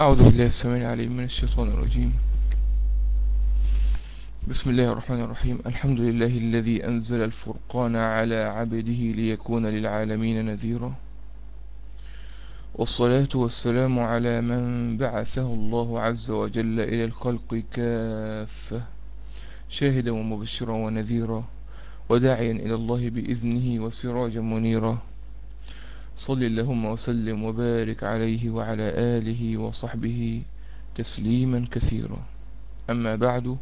أعوذ بالله السميع العليم من الشيطان الرجيم. بسم الله الرحمن الرحيم. الحمد لله الذي أنزل الفرقان على عبده ليكون للعالمين نذيرا. والصلاة والسلام على من بعثه الله عز وجل إلى الخلق كافة شاهدا ومبشرا ونذيرا وداعيا إلى الله بإذنه وسراجا منيرا. صل اللهم وسلم وبارك عليه وعلى آله وصحبه تسليما كثيرا. أما بعد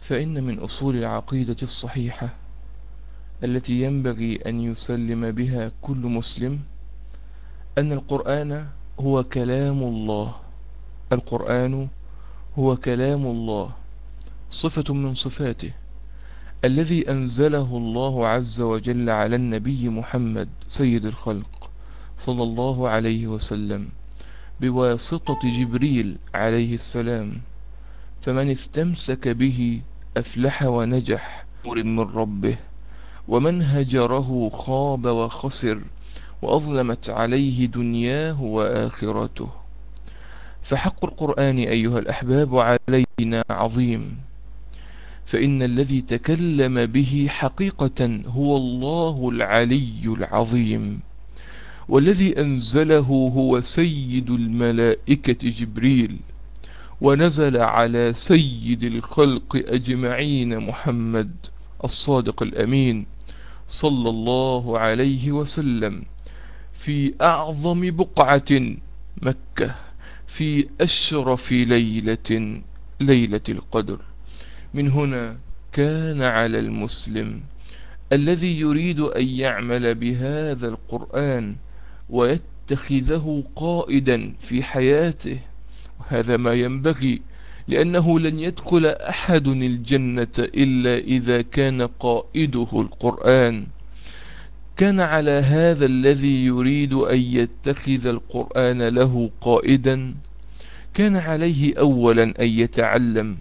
فإن من أصول العقيدة الصحيحة التي ينبغي أن يسلم بها كل مسلم أن القرآن هو كلام الله. القرآن هو كلام الله صفة من صفاته. الذي أنزله الله عز وجل على النبي محمد سيد الخلق صلى الله عليه وسلم بواسطة جبريل عليه السلام فمن استمسك به أفلح ونجح من ربه ومن هجره خاب وخسر وأظلمت عليه دنياه وآخرته. فحق القرآن أيها الأحباب علينا عظيم. فإن الذي تكلم به حقيقة هو الله العلي العظيم والذي أنزله هو سيد الملائكة جبريل ونزل على سيد الخلق أجمعين محمد الصادق الأمين صلى الله عليه وسلم في أعظم بقعة مكة في أشرف ليلة ليلة القدر. من هنا كان على المسلم الذي يريد أن يعمل بهذا القرآن ويتخذه قائدا في حياته. وهذا ما ينبغي لأنه لن يدخل أحد الجنة إلا إذا كان قائده القرآن. كان على هذا الذي يريد أن يتخذ القرآن له قائدا. كان عليه أولا أن يتعلم.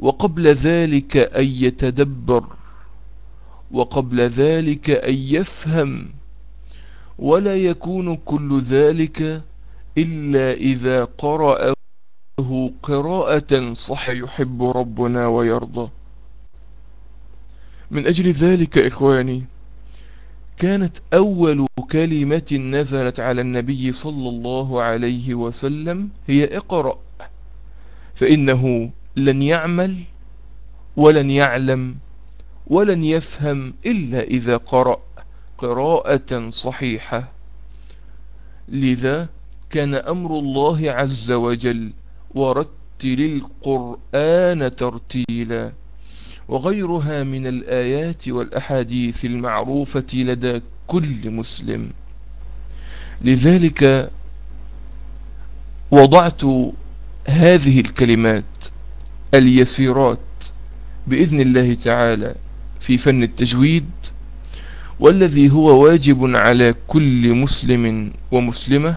وقبل ذلك أن يتدبر وقبل ذلك أن يفهم ولا يكون كل ذلك إلا إذا قرأه قراءة صح يحب ربنا ويرضى. من أجل ذلك إخواني كانت أول كلمة نزلت على النبي صلى الله عليه وسلم هي اقرأ فإنه لن يعمل ولن يعلم ولن يفهم إلا إذا قرأ قراءة صحيحة. لذا كان أمر الله عز وجل ورتل القرآن ترتيلا وغيرها من الآيات والأحاديث المعروفة لدى كل مسلم. لذلك وضعت هذه الكلمات اليسيرات بإذن الله تعالى في فن التجويد والذي هو واجب على كل مسلم ومسلمة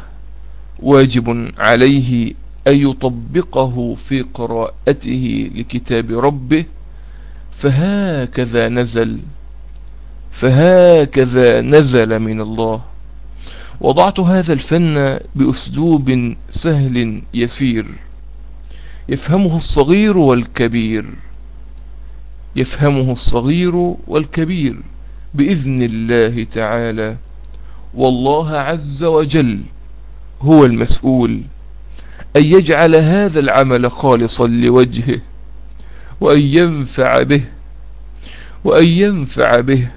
واجب عليه أن يطبقه في قراءته لكتاب ربه فهكذا نزل فهكذا نزل من الله. وضعت هذا الفن بأسلوب سهل يسير. يفهمه الصغير والكبير. يفهمه الصغير والكبير بإذن الله تعالى. والله عز وجل هو المسؤول أن يجعل هذا العمل خالصا لوجهه وأن ينفع به وأن ينفع به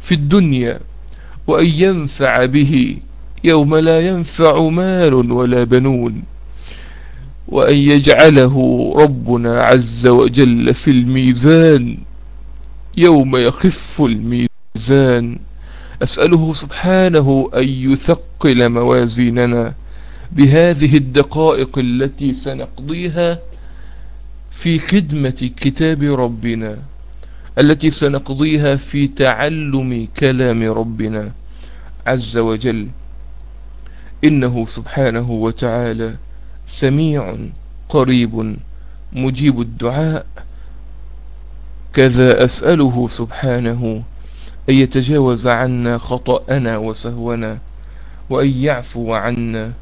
في الدنيا وأن ينفع به يوم لا ينفع مال ولا بنون. وأن يجعله ربنا عز وجل في الميزان يوم يخف الميزان. أسأله سبحانه أن يثقل موازيننا بهذه الدقائق التي سنقضيها في خدمة كتاب ربنا التي سنقضيها في تعلم كلام ربنا عز وجل. إنه سبحانه وتعالى سميع قريب مجيب الدعاء كذا أسأله سبحانه أن يتجاوز عنا خطأنا وسهونا وأن يعفو عنا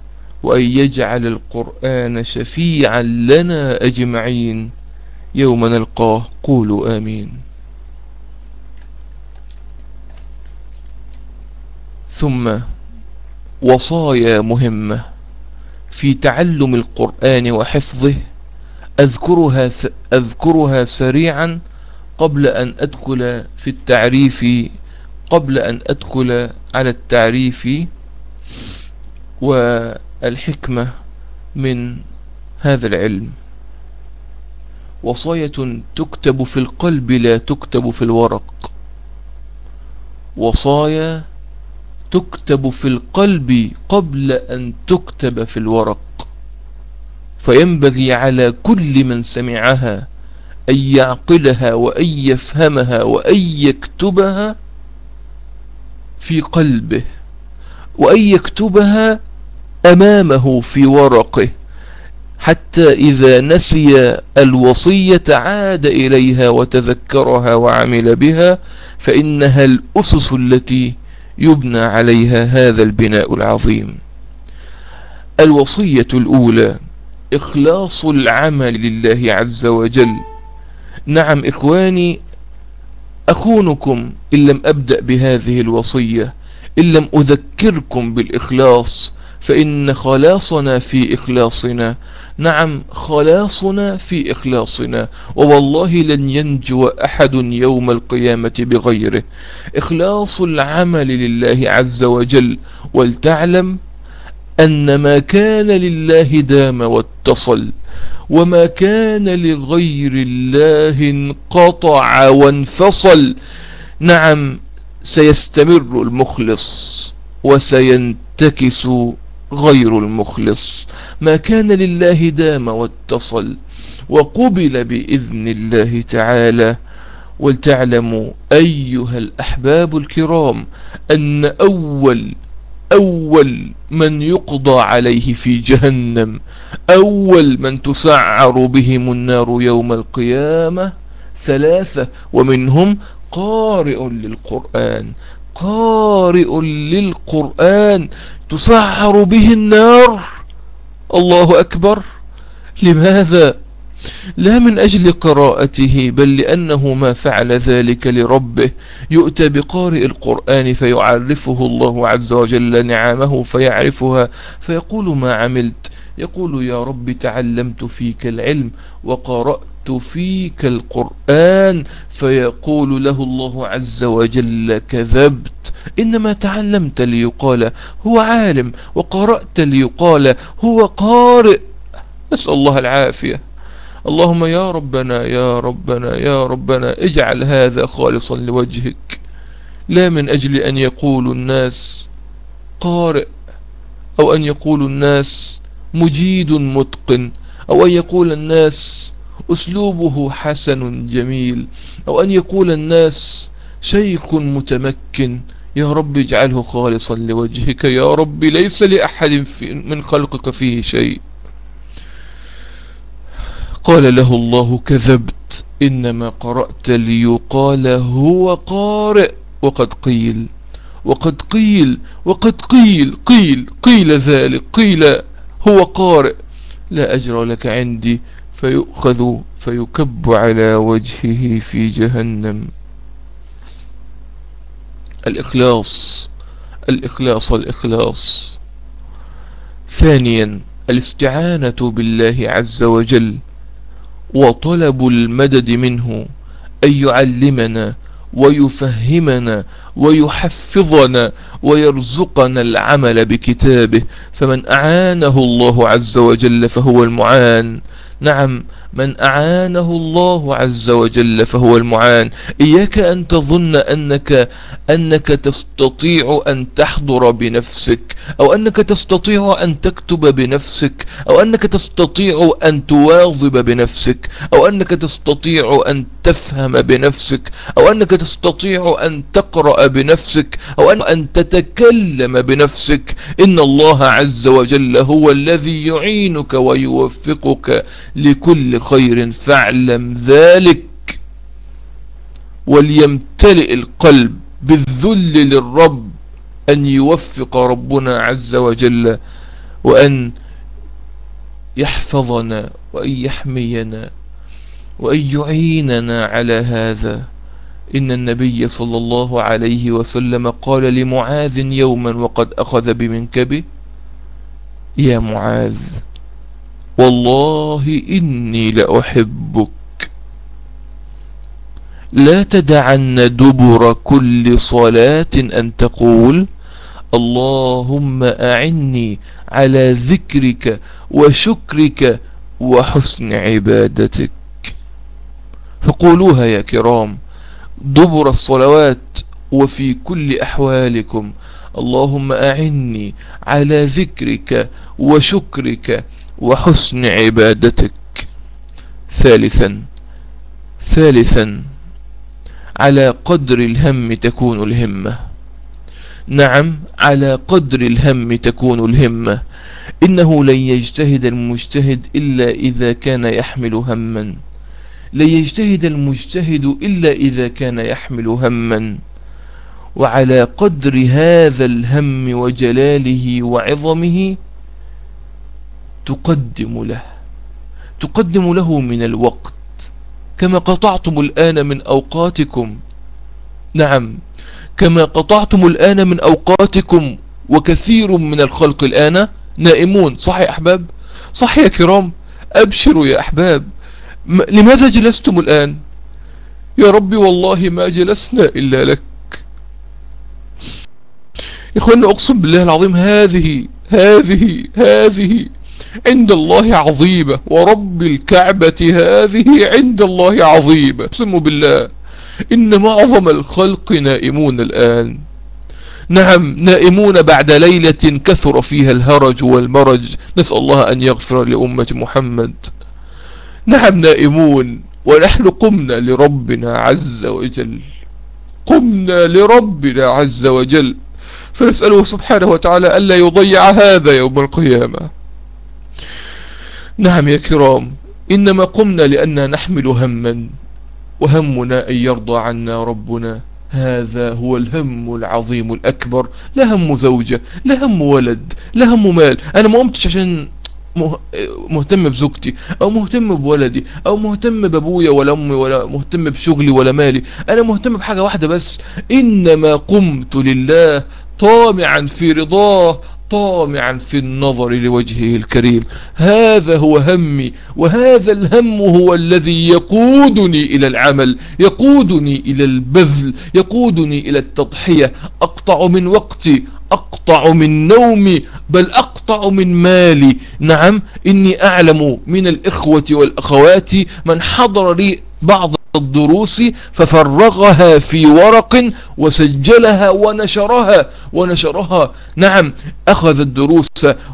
وأن يجعل القرآن شفيعا لنا أجمعين يوم نلقاه قولوا آمين. ثم وصايا مهمة. في تعلم القرآن وحفظه أذكرها, أذكرها سريعا قبل أن أدخل في التعريف قبل أن أدخل على التعريف والحكمة من هذا العلم. وصاية تكتب في القلب لا تكتب في الورق. وصايا تكتب في القلب قبل أن تكتب في الورق. فينبغي على كل من سمعها أن يعقلها وأن يفهمها وأن يكتبها في قلبه وأن يكتبها أمامه في ورقه. حتى إذا نسي الوصية عاد إليها وتذكرها وعمل بها فإنها الأسس التي يبنى عليها هذا البناء العظيم. الوصية الأولى إخلاص العمل لله عز وجل. نعم إخواني أخونكم إن لم أبدأ بهذه الوصية إن لم أذكركم بالإخلاص فإن خلاصنا في إخلاصنا. نعم خلاصنا في إخلاصنا. ووالله لن ينجو أحد يوم القيامة بغيره. إخلاص العمل لله عز وجل ولتعلم أن ما كان لله دام واتصل وما كان لغير الله انقطع وانفصل. نعم سيستمر المخلص وسينتكس غير المخلص. ما كان لله دام واتصل وقبل بإذن الله تعالى. ولتعلموا أيها الأحباب الكرام أن أول أول من يقضى عليه في جهنم أول من تسعر بهم النار يوم القيامة ثلاثة ومنهم قارئ للقرآن. قارئ للقرآن تسعر به النار. الله أكبر. لماذا؟ لا من أجل قراءته بل لأنه ما فعل ذلك لربه. يؤتى بقارئ القرآن فيعرفه الله عز وجل نعمه فيعرفها فيقول ما عملت. يقول يا رب تعلمت فيك العلم وقرأت فيك القرآن فيقول له الله عز وجل كذبت. إنما تعلمت ليقال هو عالم وقرأت ليقال هو قارئ. نسأل الله العافية. اللهم يا ربنا يا ربنا يا ربنا اجعل هذا خالصا لوجهك. لا من أجل أن يقول الناس قارئ أو أن يقول الناس مجيد متقن أو أن يقول الناس أسلوبه حسن جميل أو أن يقول الناس شيخ متمكن يا رب اجعله خالصا لوجهك يا رب ليس لأحد من خلقك فيه شيء. قال له الله كذبت إنما قرأت ليقال هو قارئ. وقد قيل وقد قيل وقد قيل قيل قيل ذلك قيل هو قارئ. لا أجر لك عندي. فيؤخذ فيكب على وجهه في جهنم. الإخلاص الإخلاص الإخلاص. ثانيا الاستعانة بالله عز وجل وطلب المدد منه أن يعلمنا ويفهمنا ويحفظنا ويرزقنا العمل بكتابه. فمن أعانه الله عز وجل فهو المعان. نعم من أعانه الله عز وجل فهو المعان. إياك أن تظن أنك, أنك تستطيع أن تحضر بنفسك أو أنك تستطيع أن تكتب بنفسك أو أنك تستطيع أن تواظب بنفسك أو أنك تستطيع أن تفهم بنفسك أو أنك تستطيع أن تقرأ بنفسك أو أن تتكلم بنفسك. إن الله عز وجل هو الذي يعينك ويوفقك لكل خير فاعلم ذلك وليمتلئ القلب بالذل للرب أن يوفق ربنا عز وجل وأن يحفظنا وأن يحمينا وأن يعيننا على هذا. إن النبي صلى الله عليه وسلم قال لمعاذ يوما وقد أخذ بمنكبه يا معاذ. والله إني لأحبك. لا تدعن دبر كل صلاة أن تقول اللهم أعني على ذكرك وشكرك وحسن عبادتك. فقولوها يا كرام دبر الصلوات وفي كل أحوالكم اللهم أعني على ذكرك وشكرك وحسن عبادتك. ثالثا ثالثا على قدر الهم تكون الهمة. نعم على قدر الهم تكون الهمة. إنه لن يجتهد المجتهد إلا إذا كان يحمل هما. لن يجتهد المجتهد إلا إذا كان يحمل هما. وعلى قدر هذا الهم وجلاله وعظمه تقدم له تقدم له من الوقت. كما قطعتم الآن من أوقاتكم. نعم كما قطعتم الآن من أوقاتكم وكثير من الخلق الآن نائمون. صح يا أحباب؟ صح يا كرام. أبشروا يا أحباب. لماذا جلستم الآن؟ يا ربي والله ما جلسنا إلا لك. إخواننا أقسم بالله العظيم هذه هذه هذه عند الله عظيمة ورب الكعبة هذه عند الله عظيمة أقسم بالله إن معظم الخلق نائمون الآن. نعم نائمون بعد ليلة كثر فيها الهرج والمرج. نسأل الله أن يغفر لأمة محمد. نعم نائمون. ونحن قمنا لربنا عز وجل. قمنا لربنا عز وجل. فنسأله سبحانه وتعالى ألا يضيع هذا يوم القيامة. نعم يا كرام إنما قمنا لأننا نحمل هما وهمنا أن يرضى عنا ربنا. هذا هو الهم العظيم الأكبر. لا هم زوجة لا هم ولد لا هم مال. أنا ما قمتش عشان مهتم بزوجتي أو مهتم بولدي أو مهتم بأبويا ولا أمي ولا مهتم بشغلي ولا مالي. أنا مهتم بحاجة واحدة بس. إنما قمت لله طامعا في رضاه. طامعا في النظر لوجهه الكريم. هذا هو همي وهذا الهم هو الذي يقودني إلى العمل يقودني إلى البذل يقودني إلى التضحية. أقطع من وقتي أقطع من نومي بل أقطع من مالي. نعم إني أعلم من الإخوة والأخوات من حضر لي بعض الدروس ففرغها في ورق وسجلها ونشرها ونشرها. نعم أخذ الدروس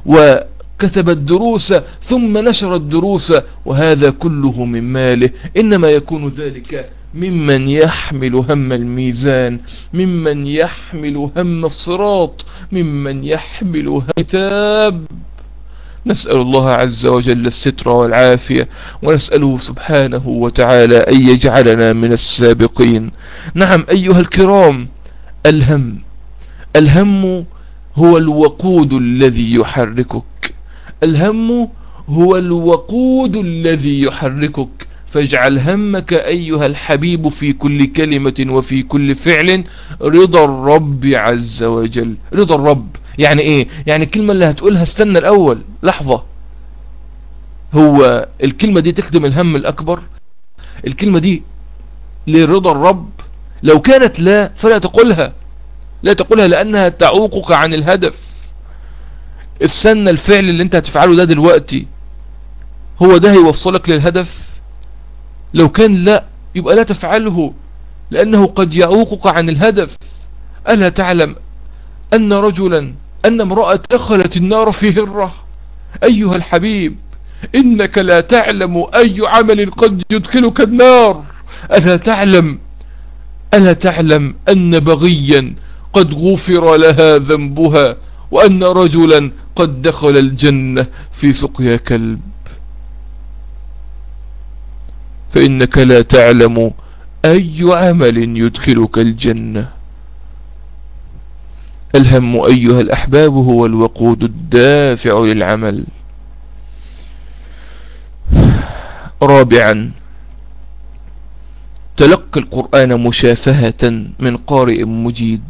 وكتب الدروس ثم نشر الدروس وهذا كله من ماله. إنما يكون ذلك ممن يحمل هم الميزان ممن يحمل هم الصراط ممن يحمل هم كتاب نسأل الله عز وجل الستر والعافية ونسأله سبحانه وتعالى أن يجعلنا من السابقين. نعم أيها الكرام الهم الهم هو الوقود الذي يحركك. الهم هو الوقود الذي يحركك. فاجعل همك أيها الحبيب في كل كلمة وفي كل فعل رضا الرب عز وجل رضا الرب. يعني إيه؟ يعني الكلمة اللي هتقولها استنى الأول لحظة. هو الكلمة دي تخدم الهم الأكبر؟ الكلمة دي لرضا الرب؟ لو كانت لا فلا تقولها. لا تقولها لأنها تعوقك عن الهدف. استنى الفعل اللي أنت هتفعله ده دلوقتي. هو ده هيوصلك للهدف؟ لو كان لا يبقى لا تفعله لأنه قد يعوقك عن الهدف. ألا تعلم أن رجلا أن امرأة دخلت النار في هرة. أيها الحبيب إنك لا تعلم أي عمل قد يدخلك النار. ألا تعلم ألا تعلم أن بغيا قد غفر لها ذنبها وأن رجلا قد دخل الجنة في سقيا كلب. فإنك لا تعلم أي عمل يدخلك الجنة. الهم أيها الأحباب هو الوقود الدافع للعمل. رابعا تلقي القرآن مشافهة من قارئ مجيد.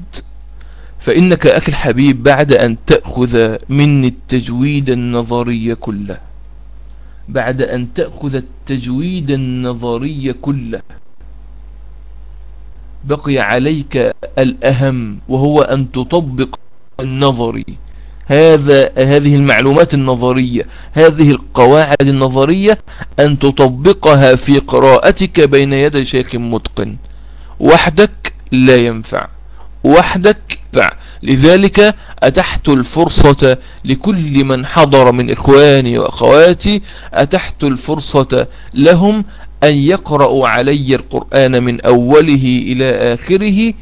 فإنك أخي الحبيب بعد أن تأخذ مني التجويد النظري كله. بعد أن تأخذ التجويد النظري كله. بقي عليك الأهم وهو أن تطبق النظري هذا هذه المعلومات النظرية هذه القواعد النظرية أن تطبقها في قراءتك بين يدي شيخ متقن. وحدك لا ينفع. وحدك لا. لذلك أتحت الفرصة لكل من حضر من إخواني وأخواتي أتحت الفرصة لهم أن يقرأوا علي القرآن من أوله إلى آخره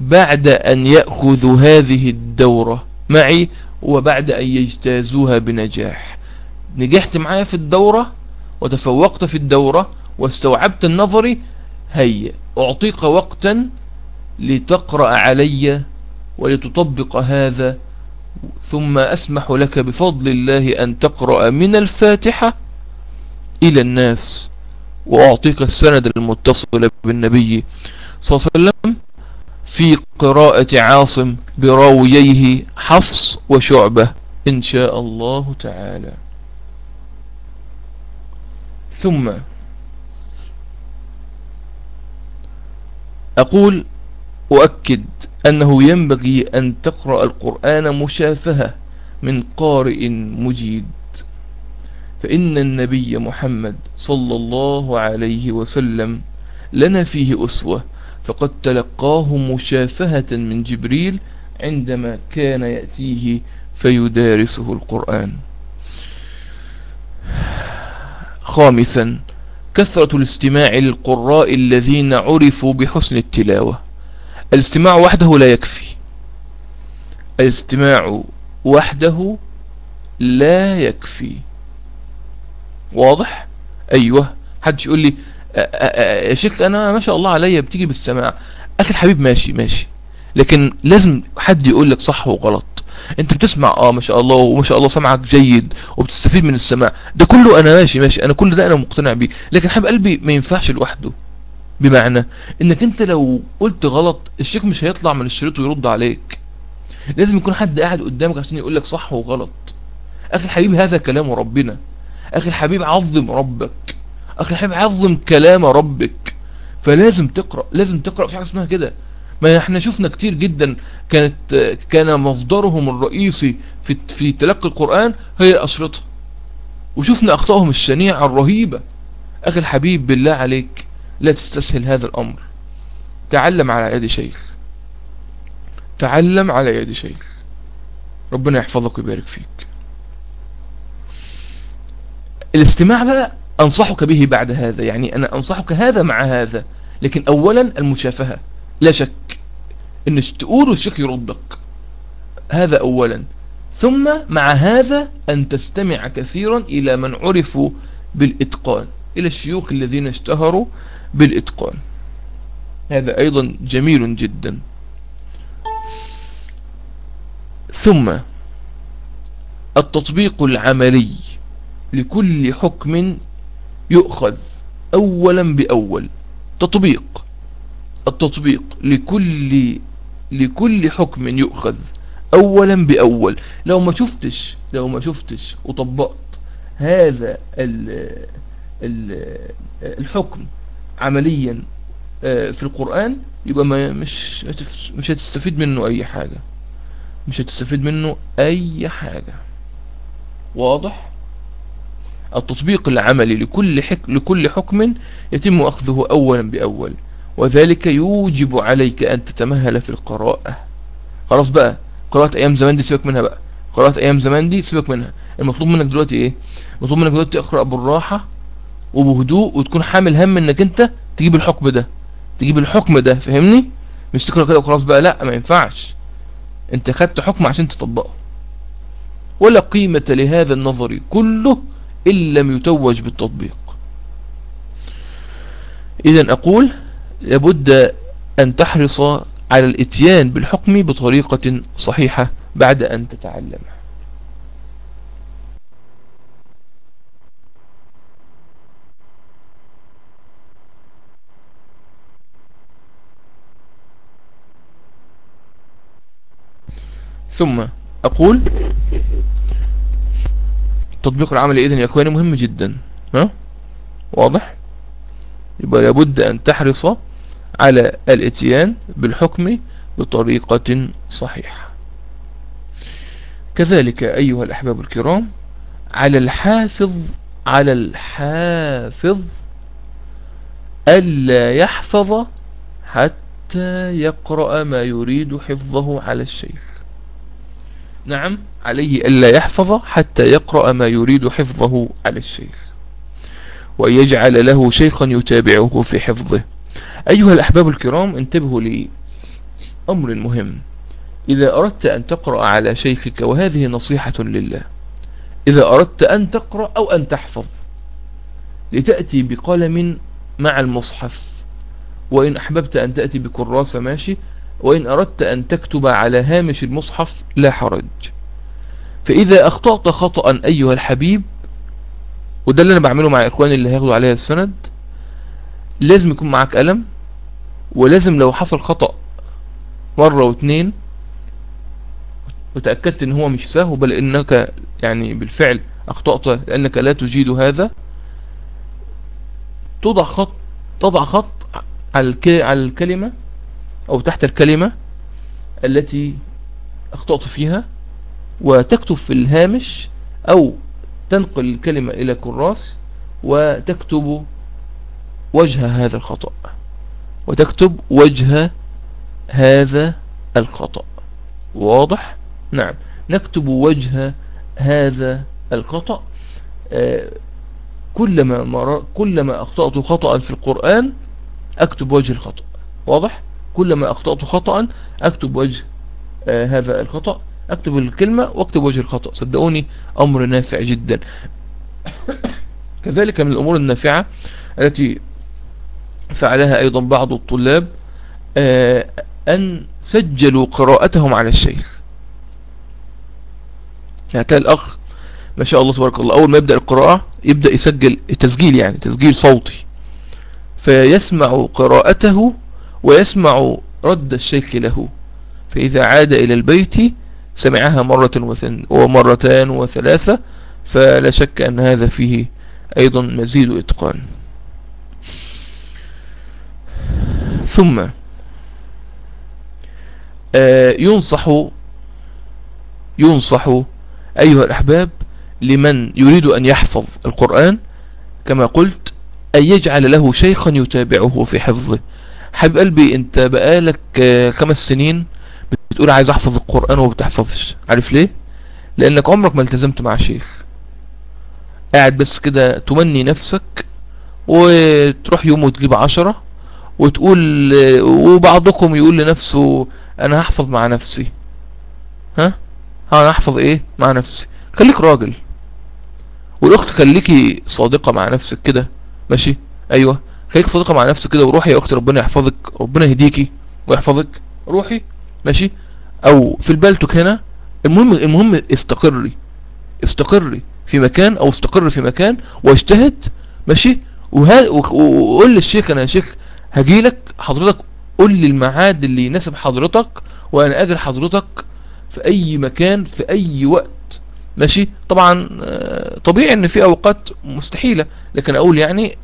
بعد أن يأخذوا هذه الدورة. معي؟ وبعد أن يجتازوها بنجاح. نجحت معايا في الدورة وتفوقت في الدورة واستوعبت النظري؟ هيا أعطيك وقتا لتقرأ علي ولتطبق هذا ثم أسمح لك بفضل الله أن تقرأ من الفاتحة إلى الناس. وأعطيك السند المتصل بالنبي صلى الله عليه وسلم في قراءة عاصم براوييه حفص وشعبة إن شاء الله تعالى. ثم أقول أؤكد أنه ينبغي أن تقرأ القرآن مشافهة من قارئ مجيد. فإن النبي محمد صلى الله عليه وسلم لنا فيه أسوة فقد تلقاه مشافهة من جبريل عندما كان يأتيه فيدارسه القرآن. خامسا كثرة الاستماع للقراء الذين عرفوا بحسن التلاوة. الاستماع وحده لا يكفي. الاستماع وحده لا يكفي. واضح؟ أيوه. حدش يقول لي يا شيخ أنا ما شاء الله عليا بتيجي بالسماع. أخي الحبيب ماشي ماشي. لكن لازم حد يقول لك صح وغلط. أنت بتسمع آه ما شاء الله وما شاء الله سمعك جيد وبتستفيد من السماع. ده كله أنا ماشي ماشي. أنا كل ده أنا مقتنع بيه. لكن حب قلبي ما ينفعش لوحده. بمعنى إنك أنت لو قلت غلط الشيخ مش هيطلع من الشريط ويرد عليك. لازم يكون حد قاعد قدامك عشان يقول لك صح وغلط. أخي الحبيب هذا كلام ربنا. أخي الحبيب عظم ربك. أخي الحبيب عظم كلام ربك. فلازم تقرأ لازم تقرأ. في حاجة اسمها كده. ما إحنا شفنا كتير جدا كانت كان مصدرهم الرئيسي في في تلقي القرآن هي الأشرطة وشفنا أخطائهم الشنيعة الرهيبة. أخي الحبيب بالله عليك لا تستسهل هذا الأمر. تعلم على يد شيخ. تعلم على يد شيخ. ربنا يحفظك ويبارك فيك. الاستماع بقى أنصحك به بعد هذا يعني أنا أنصحك هذا مع هذا. لكن أولا المشافهة. لا شك إن تقول الشيخ يردك. هذا اولا. ثم مع هذا أن تستمع كثيرا إلى من عرفوا بالإتقان إلى الشيوخ الذين اشتهروا بالإتقان. هذا أيضا جميل جدا. ثم التطبيق العملي. لكل حكم يؤخذ اولا بأول. تطبيق. التطبيق لكل لكل حكم يؤخذ اولا بأول. لو ما شفتش لو ما شفتش وطبقت هذا ال ال الحكم عمليا في القرآن يبقى ما مش مش هتستفيد منه أي حاجة. مش هتستفيد منه أي حاجة. واضح؟ التطبيق العملي لكل حك... لكل حكم يتم أخذه اولا بأول وذلك يوجب عليك أن تتمهل في القراءة. خلاص بقى قراءة أيام زمان دي سيبك منها بقى. قراءة أيام زمان دي سيبك منها. المطلوب منك دلوقتي إيه؟ المطلوب منك دلوقتي تقرأ بالراحة وبهدوء وتكون حامل هم إنك أنت تجيب الحكم ده. تجيب الحكم ده فاهمني؟ مش تقرأ كده وخلاص بقى لا ما ينفعش. أنت خدت حكم عشان تطبقه. ولا قيمة لهذا النظر كله إن لم يتوج بالتطبيق. إذا أقول لابد أن تحرص على الإتيان بالحكم بطريقة صحيحة بعد أن تتعلمها ثم أقول التطبيق العملي إذن يا أخواني مهم جدا. ها؟ واضح؟ يبقى لابد أن تحرص على الإتيان بالحكم بطريقة صحيحة. كذلك أيها الأحباب الكرام على الحافظ على الحافظ ألا يحفظ حتى يقرأ ما يريد حفظه على الشيخ. نعم. عليه ألا يحفظ حتى يقرأ ما يريد حفظه على الشيخ. وأن يجعل له شيخا يتابعه في حفظه. أيها الأحباب الكرام انتبهوا لي أمر مهم. إذا أردت أن تقرأ على شيخك وهذه نصيحة لله. إذا أردت أن تقرأ أو أن تحفظ لتأتي بقلم مع المصحف. وإن أحببت أن تأتي بكراسة ماشي وإن أردت أن تكتب على هامش المصحف لا حرج. فإذا أخطأت خطأ أيها الحبيب وده اللي أنا بعمله مع إخواني اللي هياخدوا عليها السند لازم يكون معاك قلم ولازم لو حصل خطأ مرة واثنين وتأكدت إن هو مش سهو بل إنك يعني بالفعل أخطأت لأنك لا تجيد هذا تضع خط تضع خط على الكلمة أو تحت الكلمة التي أخطأت فيها وتكتب في الهامش أو تنقل الكلمة إلى كراس وتكتب وجه هذا الخطأ. وتكتب وجه هذا الخطأ. واضح؟ نعم. نكتب وجه هذا الخطأ. آه كلما مر... كلما أخطأت خطأ في القرآن أكتب وجه الخطأ. واضح؟ كلما أخطأت خطأ أكتب وجه آه هذا الخطأ أكتب الكلمة وأكتب وجه الخطأ. صدقوني أمر نافع جدا. كذلك من الأمور النافعة التي فعلها أيضا بعض الطلاب آه أن سجلوا قراءتهم على الشيخ. يعني كان الأخ ما شاء الله تبارك الله أول ما يبدأ القراءة يبدأ يسجل تسجيل يعني تسجيل صوتي. فيسمع قراءته ويسمع رد الشيخ له. فإذا عاد إلى البيت سمعها مرة ومرتان وثلاثة فلا شك أن هذا فيه أيضا مزيد إتقان. ثم آه، ينصح ينصح أيها الأحباب لمن يريد أن يحفظ القرآن كما قلت أن يجعل له شيخا يتابعه في حفظه. حبيب قلبي انت بقالك آه، خمس سنين بتقول عايز أحفظ القرآن وما بتحفظش. عارف ليه؟ لأنك عمرك ما التزمت مع شيخ. قاعد بس كده تمني نفسك وتروح يوم وتجيب عشرة وتقول وبعضكم يقول لنفسه أنا هحفظ مع نفسي. ها أنا هحفظ إيه؟ مع نفسي. خليك راجل. والأخت خليكي صادقة مع نفسك كده. ماشي؟ أيوه. خليك صادقة مع نفسك كده وروحي يا أختي ربنا يحفظك ربنا يهديكي ويحفظك. روحي ماشي؟ أو في البلتك هنا المهم المهم استقري استقري في مكان أو استقر في مكان واجتهد ماشي؟ وقول للشيخ أنا يا شيخ هجيلك حضرتك قول لي الميعاد اللي يناسب حضرتك وأنا أجل حضرتك في أي مكان في أي وقت ماشي؟ طبعا آه، طبيعي إن في أوقات مستحيلة لكن أقول يعني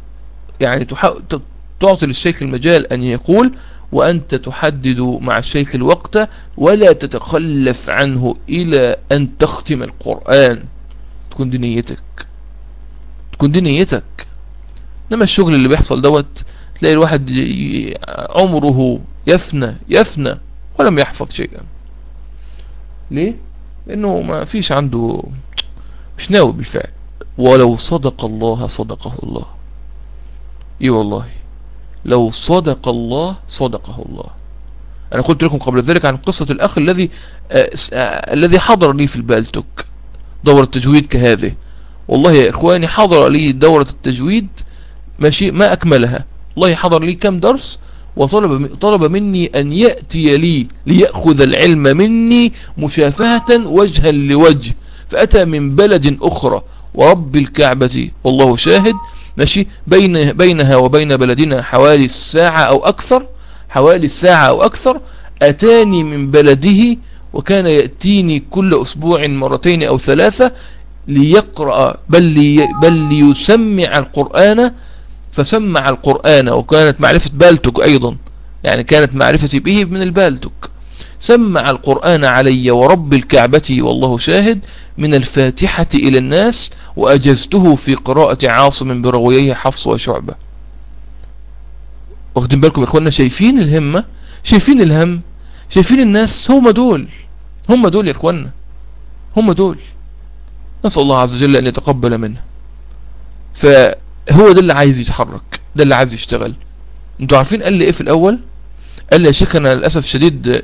يعني تعطي للشيخ المجال أن يقول وأنت تحدد مع الشيخ الوقت ولا تتخلف عنه إلى أن تختم القرآن. تكون دي نيتك. تكون دي نيتك. إنما الشغل اللي بيحصل دوت تلاقي الواحد عمره يفنى يفنى ولم يحفظ شيئا. ليه؟ لأنه ما فيش عنده مش ناوي بالفعل. ولو صدق الله صدقه الله. إي والله. لو صدق الله صدقه الله. أنا قلت لكم قبل ذلك عن قصة الأخ الذي آه آه الذي حضر لي في البالتوك دورة تجويد كهذه. والله يا إخواني حضر لي دورة التجويد ماشي ما أكملها. والله حضر لي كم درس وطلب طلب مني أن يأتي لي ليأخذ العلم مني مشافهة وجها لوجه فأتى من بلد أخرى. ورب الكعبة والله شاهد ماشي؟ بين بينها وبين بلدنا حوالي الساعة أو أكثر حوالي الساعة أو أكثر أتاني من بلده وكان يأتيني كل أسبوع مرتين أو ثلاثة ليقرأ بل, لي بل ليسمع القرآن فسمع القرآن وكانت معرفة بالتك أيضا يعني كانت معرفتي به من البالتك سمع القرآن علي ورب الكعبة والله شاهد من الفاتحة إلى الناس وأجزته في قراءة عاصم برويه حفص وشعبة. واخدين بالكم يا اخوانا شايفين الهمة؟ شايفين الهم؟ شايفين الناس؟ هم دول. هم دول يا اخوانا هم دول. نسأل الله عز وجل أن يتقبل منه. فهو ده اللي عايز يتحرك ده اللي عايز يشتغل. أنتوا عارفين قال لي إيه في الأول؟ قال لي يا شيخ أنا للأسف شديد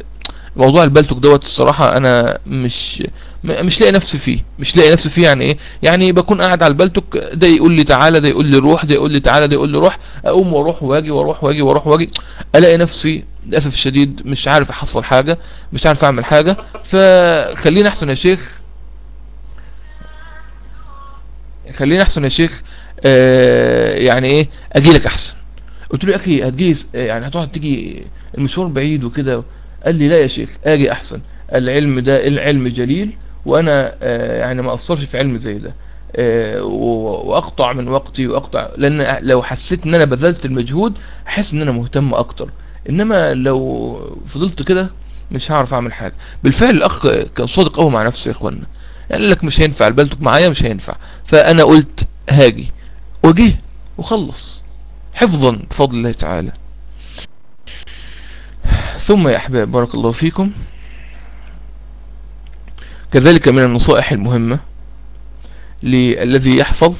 موضوع ال Paltalk دوت الصراحة أنا مش مش لاقي نفسي فيه. مش لاقي نفسي فيه يعني إيه؟ يعني بكون قاعد على ال Paltalk ده يقول لي تعالى ده يقول لي روح ده يقول لي تعالى ده يقول لي روح أقوم وأروح وأجي وأروح وأجي وأروح وأجي ألاقي نفسي للأسف الشديد مش عارف أحصل حاجة مش عارف أعمل حاجة. فخلينا أحسن يا شيخ خلينا أحسن يا شيخ آه يعني إيه؟ أجي لك أحسن. قلت له يا أخي هتجي يعني هتقعد تيجي المشوار بعيد وكده قال لي لا يا شيخ آجي أحسن. العلم ده العلم جليل وأنا آه يعني ما اقصرش في علم زي ده. آه وأقطع من وقتي وأقطع. لأن لو حسيت إن أنا بذلت المجهود أحس إن أنا مهتم أكتر. إنما لو فضلت كده مش هعرف أعمل حاجة. بالفعل الأخ كان صادق قوي مع نفسه يا اخوانا يعني قال لك مش هينفع البلتك معايا مش هينفع. فأنا قلت هاجي. وجه وخلص. حفظا بفضل الله تعالى. ثم يا أحباب بارك الله فيكم. كذلك من النصائح المهمة للذي يحفظ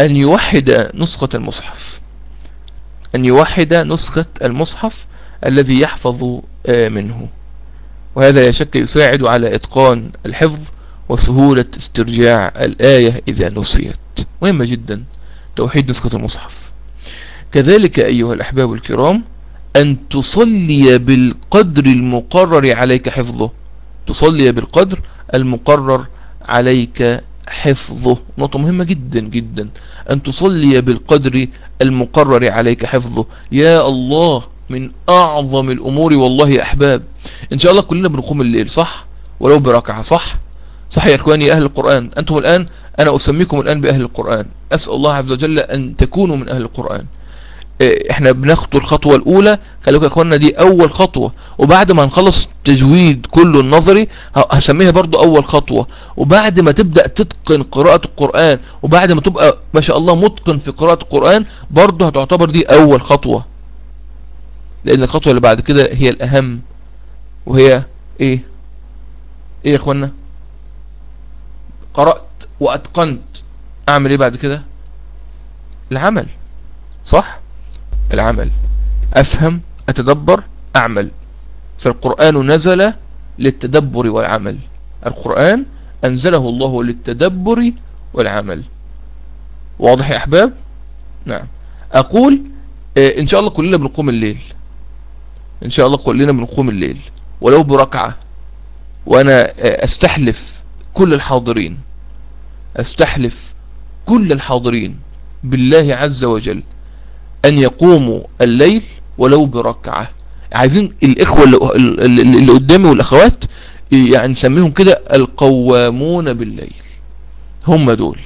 أن يوحد نسخة المصحف. أن يوحد نسخة المصحف الذي يحفظ منه. وهذا لا شك يساعد على إتقان الحفظ وسهولة استرجاع الآية إذا نسيت. مهمة جدا توحيد نسخة المصحف. كذلك أيها الأحباب الكرام أن تصلي بالقدر المقرر عليك حفظه. تصلي بالقدر المقرر عليك حفظه. نقطة مهمة جدا جدا. أن تصلي بالقدر المقرر عليك حفظه. يا الله من أعظم الأمور والله يا أحباب. إن شاء الله كلنا بنقوم الليل صح؟ ولو بركعة صح؟ صح يا إخواني أهل القرآن. أنتم الآن أنا أسميكم الآن بأهل القرآن. أسأل الله عز وجل أن تكونوا من أهل القرآن. إحنا بناخد الخطوة الأولى. خليكم يا اخوانا دي أول خطوة. وبعد ما نخلص تجويد كله النظري هسميها برضو أول خطوة. وبعد ما تبدأ تتقن قراءة القرآن وبعد ما تبقى ما شاء الله متقن في قراءة القرآن برضو هتعتبر دي أول خطوة. لأن الخطوة اللي بعد كده هي الأهم. وهي إيه؟ إيه يا اخوانا قرأت وأتقنت. أعمل إيه بعد كده؟ العمل. صح؟ العمل. أفهم أتدبر أعمل. فالقرآن نزل للتدبر والعمل. القرآن أنزله الله للتدبر والعمل. واضح يا أحباب؟ نعم. أقول إن شاء الله كلنا بنقوم الليل. إن شاء الله كلنا بنقوم الليل. ولو بركعة. وأنا أستحلف كل الحاضرين. أستحلف كل الحاضرين بالله عز وجل. أن يقوموا الليل ولو بركعة. عايزين الإخوة اللي, اللي قدامي والأخوات يعني نسميهم كده القوامون بالليل. هم دول.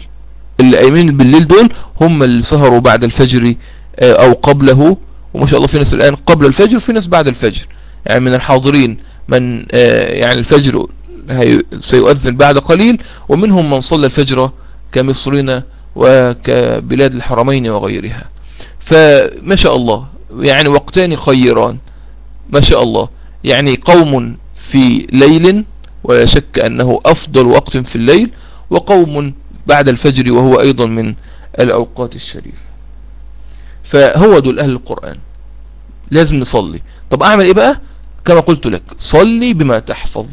اللي قايمين بالليل دول هم اللي سهروا بعد الفجر أو قبله. وما شاء الله في ناس الآن قبل الفجر وفي ناس بعد الفجر. يعني من الحاضرين من يعني الفجر سيؤذن بعد قليل ومنهم من صلى الفجر كمصرنا وكبلاد الحرمين وغيرها. فما شاء الله. يعني وقتان خيران. ما شاء الله. يعني قوم في ليل ولا شك أنه أفضل وقت في الليل وقوم بعد الفجر وهو أيضا من الأوقات الشريفة. فهو دول أهل القرآن. لازم نصلي. طب أعمل إيه بقى؟ كما قلت لك صلي بما تحفظ.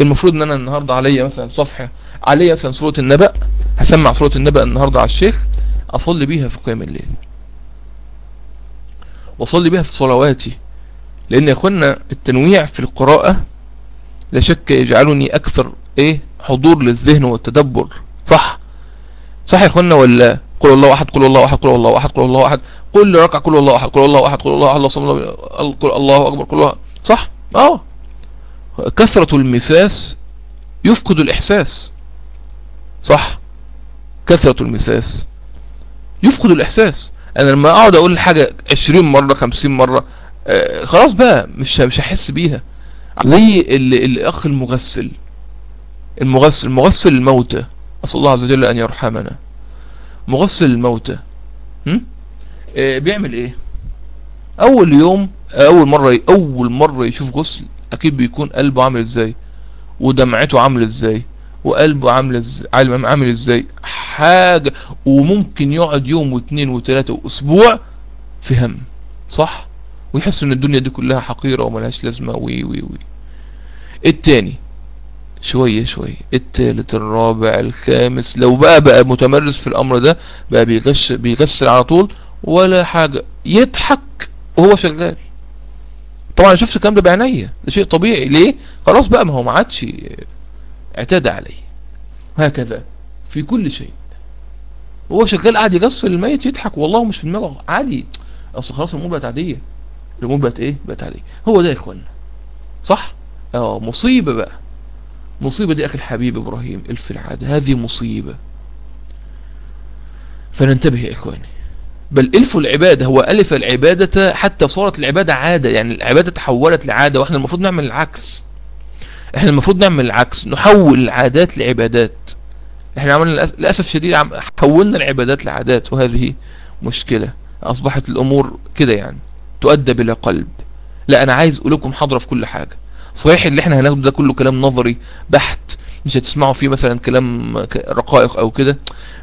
المفروض إن أنا النهاردة عليا مثلا صفحة عليا مثلا سورة النبأ. هسمع سورة النبأ النهاردة على الشيخ أصلي بيها في قيام الليل. وأصلي بها في صلواتي. لأن يا إخوانا التنويع في القراءة لا شك يجعلني أكثر إيه حضور للذهن والتدبر. صح؟ صح يا إخوانا ولا؟ قل الله أحد قل الله أحد قل الله أحد قل الله أحد. كل ركعه قل الله أحد قل الله أحد قل الله أحد الله الله أكبر قل الله صح؟ آه. كثرة المساس يفقد الإحساس. صح؟ كثرة المساس يفقد الإحساس. أنا لما أقعد أقول حاجة 20 مرة 50 مرة آه خلاص بقى مش مش هحس بيها. زي الأخ المغسل. المغسل مغسل الموتى. أسأل الله عز وجل أن يرحمنا. مغسل الموتى. آه بيعمل إيه؟ أول يوم أول مرة أول مرة يشوف غسل أكيد بيكون قلبه عامل إزاي ودمعته عامل إزاي. وقلبه عامل إزاي عامل إزاي؟ حاجة. وممكن يقعد يوم واثنين وثلاثة وأسبوع في هم صح؟ ويحس إن الدنيا دي كلها حقيرة وملهاش لازمة وي وي وي. التاني شوية شوية. التالت الرابع الخامس. لو بقى بقى متمرس في الأمر ده بقى بيغس بيغسل على طول ولا حاجة. يضحك وهو شغال. طبعا أنا شفت الكلام ده بعينيا. ده شيء طبيعي. ليه؟ خلاص بقى ما هو ما عادش اعتاد عليه. هكذا في كل شيء. وهو شغال قاعد يغسل الميت يضحك والله مش في دماغه عادي. أصل خلاص الأمور بقت عادية. الأمور بقت إيه؟ بقت عادية. هو ده يا اخوانا صح؟ آه مصيبة بقى. مصيبة دي أخي الحبيب إبراهيم ألف العاده هذه مصيبة. فننتبه يا إخواني. بل ألف العبادة هو ألف العبادة حتى صارت العبادة عادة. يعني العبادة تحولت لعادة وإحنا المفروض نعمل العكس. إحنا المفروض نعمل العكس نحول العادات لعبادات. إحنا عملنا للأسف شديد حولنا العبادات لعادات وهذه مشكلة. أصبحت الأمور كده يعني تؤدى بلا قلب. لا أنا عايز أقول حاضرة في كل حاجة. صحيح اللي إحنا هناخده ده كله كلام نظري بحت مش هتسمعوا فيه مثلا كلام رقائق أو كده.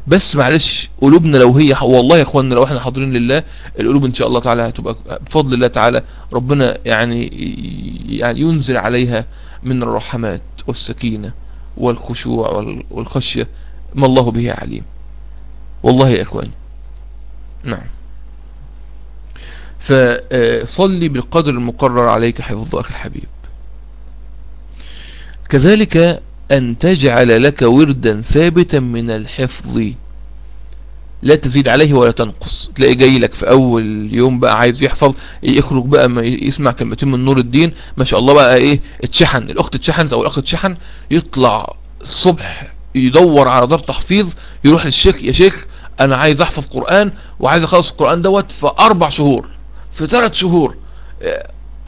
بس معلش قلوبنا لو هي والله يا إخواننا لو إحنا حاضرين لله القلوب إن شاء الله تعالى هتبقى بفضل الله تعالى ربنا يعني يعني ينزل عليها من الرحمات والسكينة والخشوع والخشية. ما الله به عليم. والله يا إخواني. نعم. فصلي بالقدر المقرر عليك حفظ أخي الحبيب. كذلك أن تجعل لك وردا ثابتا من الحفظ. لا تزيد عليه ولا تنقص. تلاقي جاي لك في أول يوم بقى عايز يحفظ يخرج بقى ما يسمع كلمتين من نور الدين. ما شاء الله بقى إيه اتشحن. الأخت اتشحنت أو الاخ اتشحن يطلع الصبح يدور على دار تحفيظ يروح للشيخ يا شيخ أنا عايز أحفظ قرآن وعايز أخلص القرآن دوت في أربع شهور في ثلاث شهور.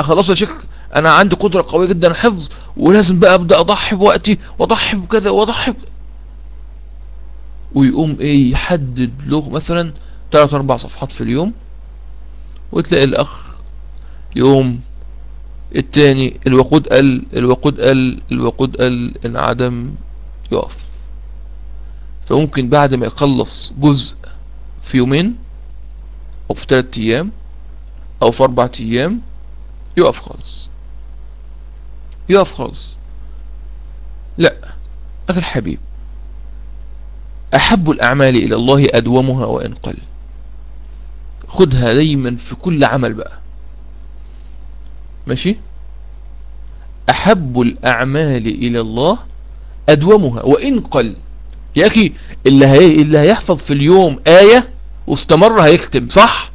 أخلصه يا شيخ أنا عندي قدرة قوية جدا حفظ ولازم بقى أبدأ أضحي بوقتي وأضحي بكذا وأضحي ويقوم إيه يحدد له مثلا 3 4 صفحات في اليوم وتلاقي الأخ يوم التاني الوقود قل الوقود قل الوقود قل انعدم يقف. فممكن بعد ما يخلص جزء في يومين أو في 3 أيام أو في 4 أيام يقف خالص. يقف خالص لا أخي الحبيب أحب الأعمال إلى الله أدومها وإن قل. خدها دايما في كل عمل بقى. ماشي؟ أحب الأعمال إلى الله أدومها وإن قل. يا أخي اللي, هي... اللي هيحفظ في اليوم آية واستمر هيختم صح؟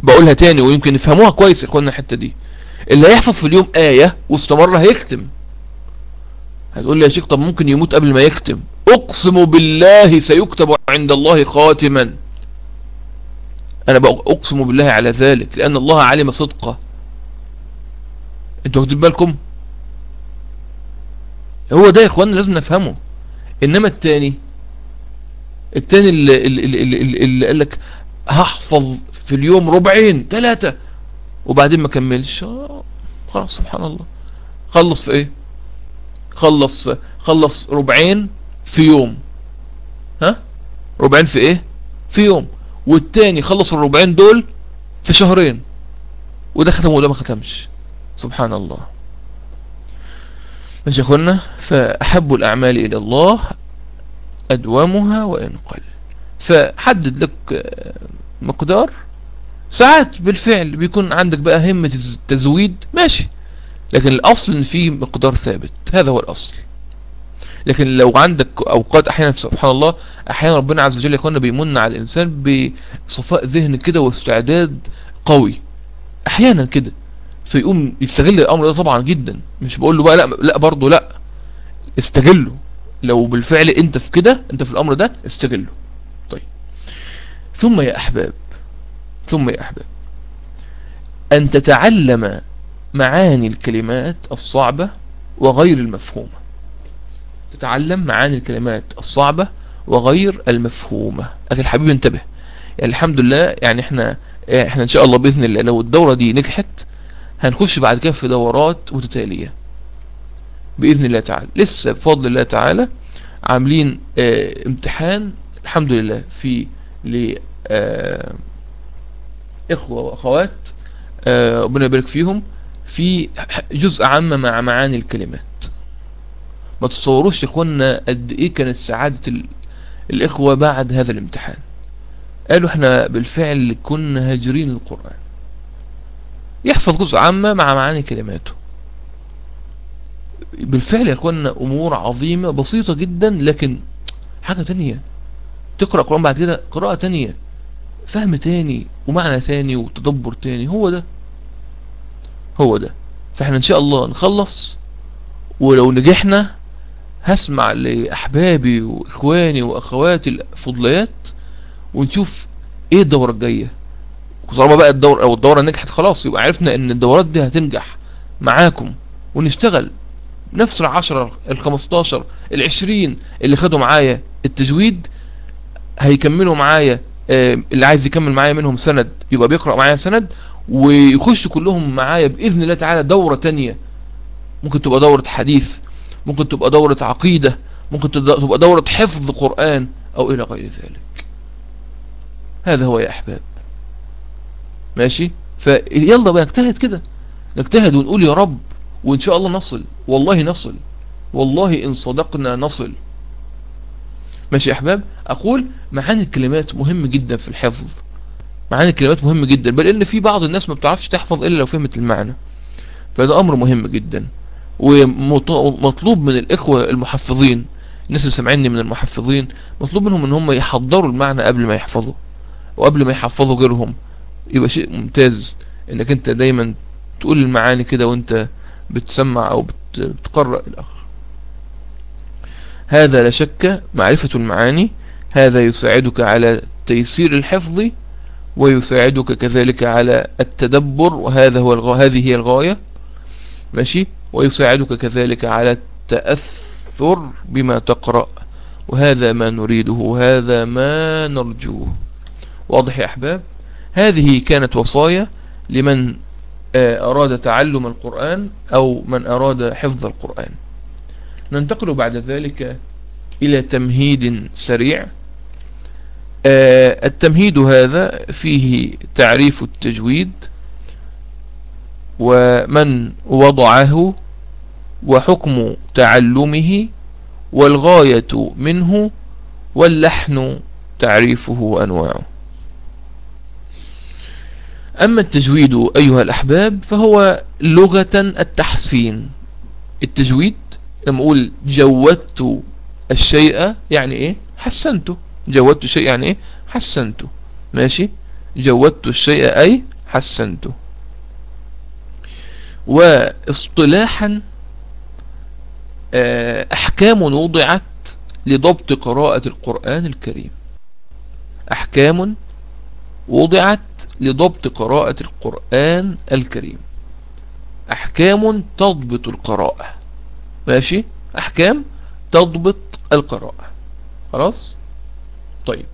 بقولها تاني ويمكن نفهموها كويس يا اخوانا الحتة دي. اللي هيحفظ في اليوم آية واستمر هيختم. هتقول لي يا شيخ طب ممكن يموت قبل ما يختم. أقسم بالله سيكتب عند الله خاتما. أنا بقى أقسم بالله على ذلك لأن الله علم صدقه. أنتوا واخدين بالكم؟ هو ده يا اخوانا لازم نفهمه. إنما التاني التاني اللي, اللي, اللي, اللي قال لك هحفظ في اليوم ربعين ثلاثة وبعدين ما كملش. خلاص سبحان الله. خلص في إيه؟ خلص خلص ربعين في يوم. ها؟ ربعين في إيه؟ في يوم. والتاني خلص الربعين دول في شهرين. وده ختم وده ما ختمش. سبحان الله. ماشي يا أخوانا. فأحب الأعمال إلى الله أدومها وان قل فحدد لك مقدار. ساعات بالفعل بيكون عندك بقى همة التزويد ماشي. لكن الأصل إن فيه مقدار ثابت هذا هو الأصل. لكن لو عندك أوقات أحيانا سبحان الله أحيانا ربنا عز وجل يكون بيمن على الإنسان بصفاء ذهن كده واستعداد قوي. أحيانا كده. فيقوم يستغل الأمر ده طبعا جدا. مش بقول له بقى لا لا برضه لا. استغله. لو بالفعل أنت في كده أنت في الأمر ده استغله. طيب. ثم يا أحباب ثم يا أحباب أن تتعلم معاني الكلمات الصعبة وغير المفهومة. تتعلم معاني الكلمات الصعبة وغير المفهومة. أخي الحبيب انتبه. يعني الحمد لله يعني إحنا إحنا إن شاء الله بإذن الله لو الدورة دي نجحت هنخش بعد كده في دورات متتالية بإذن الله تعالى. لسه بفضل الله تعالى عاملين آه امتحان الحمد لله في ل آه إخوة وأخوات آه ربنا يبارك فيهم في جزء عامة مع معاني الكلمات. ما تصوروش اخوانا قد إيه كانت سعادة الإخوة بعد هذا الامتحان. قالوا إحنا بالفعل كنا هاجرين القرآن. يحفظ جزء عامة مع معاني كلماته. بالفعل يا اخوانا أمور عظيمة بسيطة جدا لكن حاجة تانية. تقرأ قرآن بعد كده قراءة تانية. فهم تاني ومعنى تاني وتدبر تاني هو ده. هو ده. فإحنا إن شاء الله نخلص ولو نجحنا هسمع لأحبابي وإخواني وأخواتي الفضليات ونشوف إيه الدورة الجاية. طالما بقى الدورة أو الدورة نجحت خلاص يبقى عرفنا إن الدورات دي هتنجح معاكم ونشتغل. نفس العشرة الخمستاشر العشرين اللي خدوا معايا التجويد هيكملوا معايا اللي عايز يكمل معايا منهم سند يبقى بيقرأ معايا سند ويخشوا كلهم معايا بإذن الله تعالى دورة تانية. ممكن تبقى دورة حديث ممكن تبقى دورة عقيدة ممكن تبقى دورة حفظ قرآن أو إلى غير ذلك. هذا هو يا أحباب. ماشي؟ فيلا بقى نجتهد كده. نجتهد ونقول يا رب وإن شاء الله نصل. والله نصل. والله إن صدقنا نصل. ماشي يا أحباب؟ أقول معاني الكلمات مهم جدا في الحفظ. معاني الكلمات مهم جدا بل إن في بعض الناس ما بتعرفش تحفظ إلا لو فهمت المعنى. فده أمر مهم جدا. ومطلوب من الإخوة المحفظين الناس اللي سمعيني من المحفظين مطلوب منهم إن هم يحضروا المعنى قبل ما يحفظوا وقبل ما يحفظوا غيرهم. يبقى شيء ممتاز إنك أنت دايما تقول المعاني كده وأنت بتسمع أو بتقرأ الاخ هذا لا شك معرفة المعاني هذا يساعدك على تيسير الحفظ ويساعدك كذلك على التدبر وهذا هو الغاية هذه هي الغاية ماشي؟ ويساعدك كذلك على التأثر بما تقرأ وهذا ما نريده وهذا ما نرجوه واضح يا أحباب؟ هذه كانت وصايا لمن أراد تعلم القرآن أو من أراد حفظ القرآن. ننتقل بعد ذلك إلى تمهيد سريع. التمهيد هذا فيه تعريف التجويد ومن وضعه وحكم تعلمه والغاية منه واللحن تعريفه وأنواعه أما التجويد أيها الأحباب فهو لغة التحسين. التجويد لما أقول جودت الشيء يعني إيه؟ حسنته جودت الشيء يعني إيه؟ حسنته ماشي؟ جودت الشيء أي حسنته واصطلاحا أحكام وضعت لضبط قراءة القرآن الكريم. أحكام وضعت لضبط قراءة القرآن الكريم. أحكام تضبط القراءة. ماشي؟ أحكام تضبط القراءة. خلاص؟ طيب.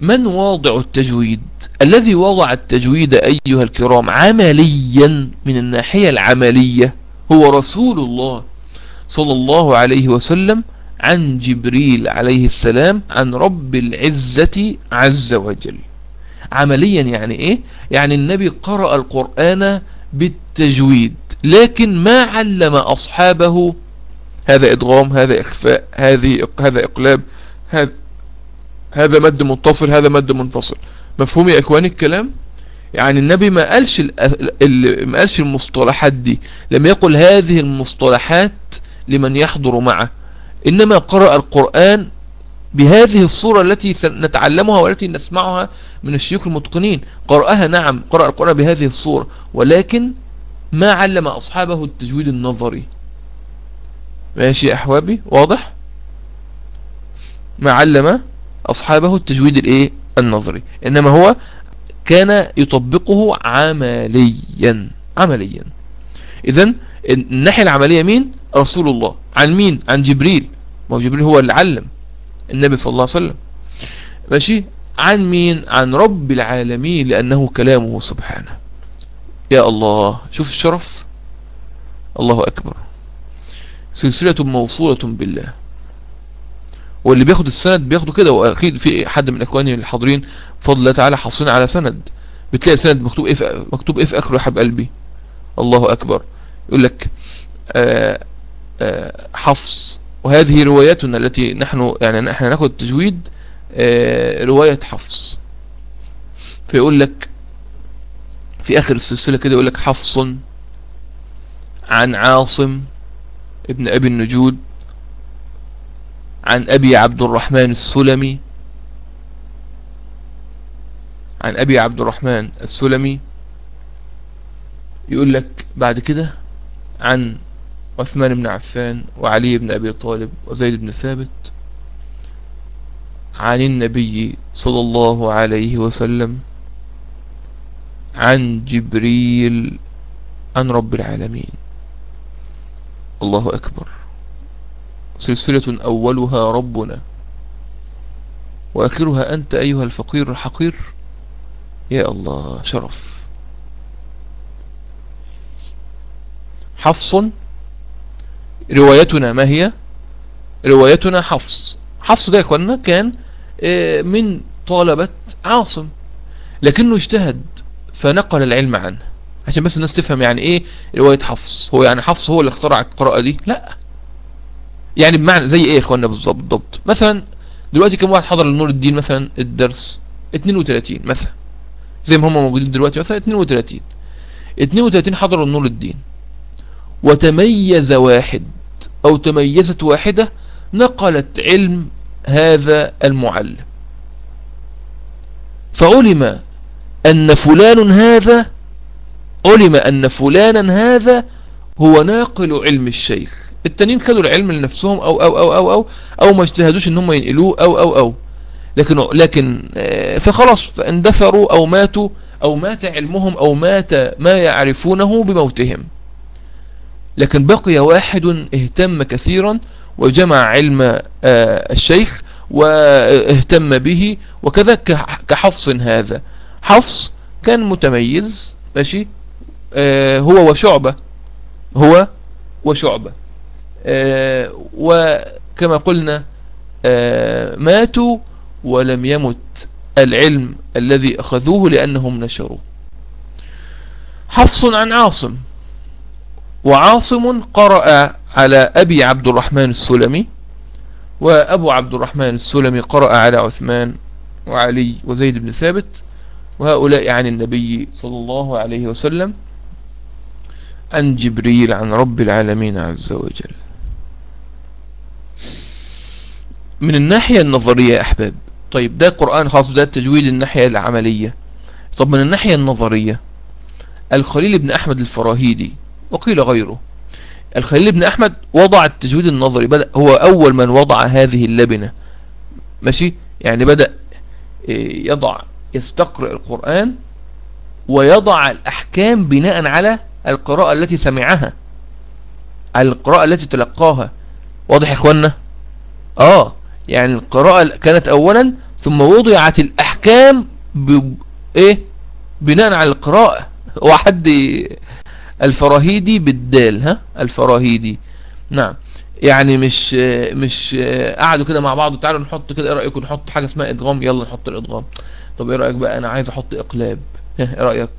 من واضع التجويد؟ الذي وضع التجويد أيها الكرام عمليا من الناحية العملية هو رسول الله صلى الله عليه وسلم عن جبريل عليه السلام عن رب العزة عز وجل. عمليا يعني إيه؟ يعني النبي قرأ القرآن بالتجويد لكن ما علم أصحابه هذا إدغام هذا إخفاء هذه هذا إقلاب هذا هذا مد متصل هذا مد منفصل. مفهوم يا إخواني الكلام؟ يعني النبي ما قالش ما قالش المصطلحات دي لم يقل هذه المصطلحات لمن يحضر معه إنما قرأ القرآن بهذه الصورة التي نتعلمها والتي نسمعها من الشيوخ المتقنين. قرأها نعم قرأ القرآن بهذه الصورة ولكن ما علم أصحابه التجويد النظري. ماشي يا أحبابي واضح؟ ما علم أصحابه التجويد الإيه؟ النظري. إنما هو كان يطبقه عمليا. عمليا. إذن الناحية العملية مين؟ رسول الله. عن مين؟ عن جبريل. ما هو جبريل؟ هو اللي علم. النبي صلى الله عليه وسلم. ماشي؟ عن مين؟ عن رب العالمين لأنه كلامه سبحانه. يا الله شوف الشرف. الله أكبر. سلسلة موصولة بالله. واللي بياخد السند بياخده كده. وأكيد في حد من إخواني الحاضرين بفضل الله تعالى حاصلين على سند. بتلاقي سند مكتوب إيه في مكتوب إيه في اخره يا حب قلبي الله أكبر. يقول لك آه، آه، حفص. وهذه رواياتنا التي نحن يعني نحن ناخد التجويد آه، رواية حفص. فيقول لك في آخر السلسلة كده يقول لك حفص عن عاصم ابن أبي النجود عن أبي عبد الرحمن السلمي عن أبي عبد الرحمن السلمي. يقول لك بعد كده عن عثمان بن عفان وعلي بن أبي طالب وزيد بن ثابت عن النبي صلى الله عليه وسلم عن جبريل عن رب العالمين. الله أكبر. سلسلة أولها ربنا. وآخرها أنت أيها الفقير الحقير. يا الله شرف. حفص روايتنا ما هي؟ روايتنا حفص. حفص ده يا اخوانا كان آه، من طالبة عاصم. لكنه اجتهد فنقل العلم عنه. عشان بس الناس تفهم يعني إيه رواية حفص. هو يعني حفص هو اللي اخترع القراءة دي؟ لا. يعني بمعنى زي إيه يا اخوانا بالظبط بالضبط. مثلا دلوقتي كم واحد حضر لنور الدين مثلا الدرس؟ 32 مثلا. زي ما هم موجودين دلوقتي مثلا 32 32 حضروا لنور الدين. وتميز واحد أو تميزت واحدة نقلت علم هذا المعلم. فعلم أن فلان هذا علم أن فلانا هذا هو ناقل علم الشيخ. التانيين خدوا العلم لنفسهم أو أو أو أو أو أو ما اجتهدوش إن هم ينقلوه أو أو أو. لكن لكن آه، فخلاص فاندثروا أو ماتوا أو مات علمهم أو مات ما يعرفونه بموتهم. لكن بقي واحد اهتم كثيرا وجمع علم آه، الشيخ واهتم به وكذا كحفص هذا. حفص كان متميز ماشي؟ آه، هو وشعبة هو وشعبة. آه، وكما قلنا ماتوا ولم يمت العلم الذي أخذوه لأنهم نشروه حفص عن عاصم. وعاصم قرأ على أبي عبد الرحمن السلمي وأبو عبد الرحمن السلمي قرأ على عثمان وعلي وزيد بن ثابت وهؤلاء عن النبي صلى الله عليه وسلم عن جبريل عن رب العالمين عز وجل. من الناحية النظرية يا أحباب طيب ده قرآن خاص ده التجويد الناحية العملية. طب من الناحية النظرية الخليل بن أحمد الفراهيدي وقيل غيره. الخليل بن أحمد وضع التجويد النظري بدأ هو أول من وضع هذه اللبنة. ماشي؟ يعني بدأ إيه، يضع يستقرأ القرآن ويضع الأحكام بناء على القراءة التي سمعها. على القراءة التي تلقاها. واضح يا اخوانا آه يعني القراءة كانت اولا ثم وضعت الأحكام ب... إيه؟ بناء على القراءة. وحد الفراهيدي بالدال ها؟ الفراهيدي. نعم. يعني مش مش قعدوا كده مع بعض تعالوا نحط كده إيه رأيكم نحط حاجة اسمها إدغام؟ يلا نحط الإدغام. طب إيه رأيك بقى؟ أنا عايز أحط إقلاب. إيه رأيك؟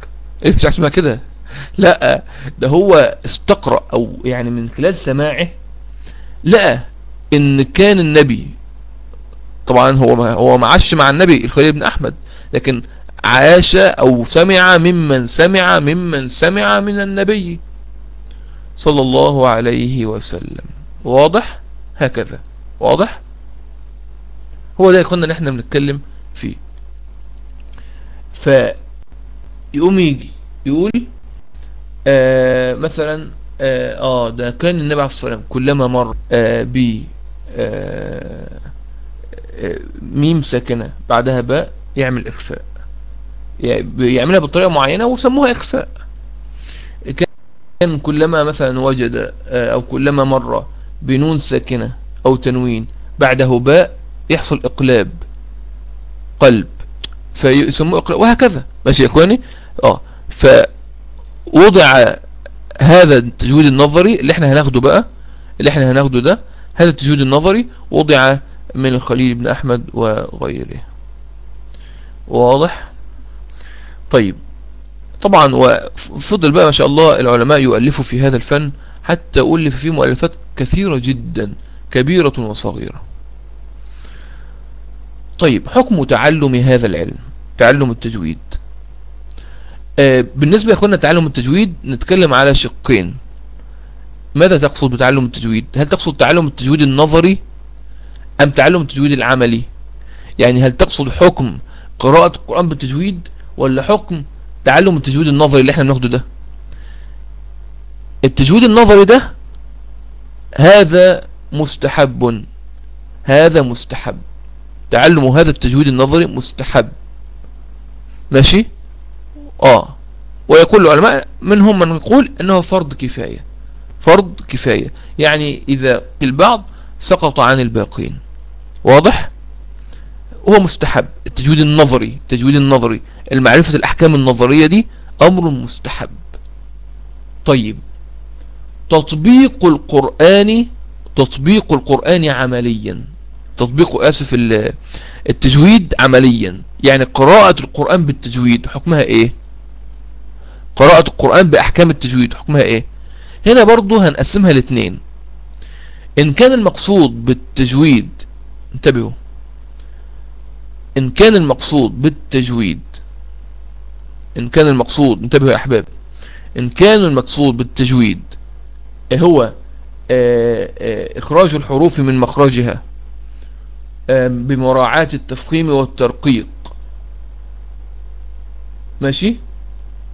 إيه مش اسمها كده. لا ده هو استقرأ أو يعني من خلال سماعه لقى إن كان النبي طبعا هو ما هو ما عاش مع النبي الخليل بن أحمد لكن عاش أو سمع ممن سمع ممن سمع من النبي صلى الله عليه وسلم. واضح؟ هكذا. واضح؟ هو ده كنا نحن بنتكلم فيه. فيقوم يجي يقول آه مثلا آه, آه ده كان النبي عليه الصلاة والسلام كلما مر آه ب آه آه ميم ساكنة بعدها باء يعمل إخفاء يعملها بطريقة معينة وسموها إخفاء. كان كلما مثلا وجد آه أو كلما مر بنون ساكنة أو تنوين بعده باء يحصل إقلاب قلب فيسموه إقلاب وهكذا. ماشي يا إخواني؟ آه فوضع هذا التجويد النظري اللي إحنا هناخده بقى اللي إحنا هناخده ده هذا التجويد النظري وضع من الخليل بن أحمد وغيره. واضح؟ طيب. طبعا وفضل بقى ما شاء الله العلماء يؤلفوا في هذا الفن حتى ألف فيه مؤلفات كثيرة جدا كبيرة وصغيرة. طيب حكم تعلم هذا العلم تعلم التجويد. آه بالنسبة يا تعلم التجويد نتكلم على شقين. ماذا تقصد بتعلم التجويد؟ هل تقصد تعلم التجويد النظري أم تعلم التجويد العملي؟ يعني هل تقصد حكم قراءة القرآن بالتجويد ولا حكم تعلم التجويد النظري اللي إحنا بناخده ده؟ التجويد النظري ده هذا مستحب هذا مستحب. تعلم هذا التجويد النظري مستحب. ماشي؟ آه. ويقول العلماء منهم من يقول إنه فرض كفاية فرض كفاية. يعني إذا البعض سقط عن الباقين. واضح؟ هو مستحب. التجويد النظري التجويد النظري. المعرفة الأحكام النظرية دي أمر مستحب. طيب تطبيق القرآن تطبيق القرآن عمليا. تطبيق آسف التجويد عمليا. يعني قراءة القرآن بالتجويد حكمها إيه؟ قراءة القرآن بأحكام التجويد حكمها إيه؟ هنا برضو هنقسمها لاثنين إن كان المقصود بالتجويد انتبهوا إن كان المقصود بالتجويد إن كان المقصود انتبهوا يا أحباب إن كان المقصود بالتجويد هو؟ آه، آه، إخراج الحروف من مخرجها آه، بمراعاة التفخيم والترقيق. ماشي؟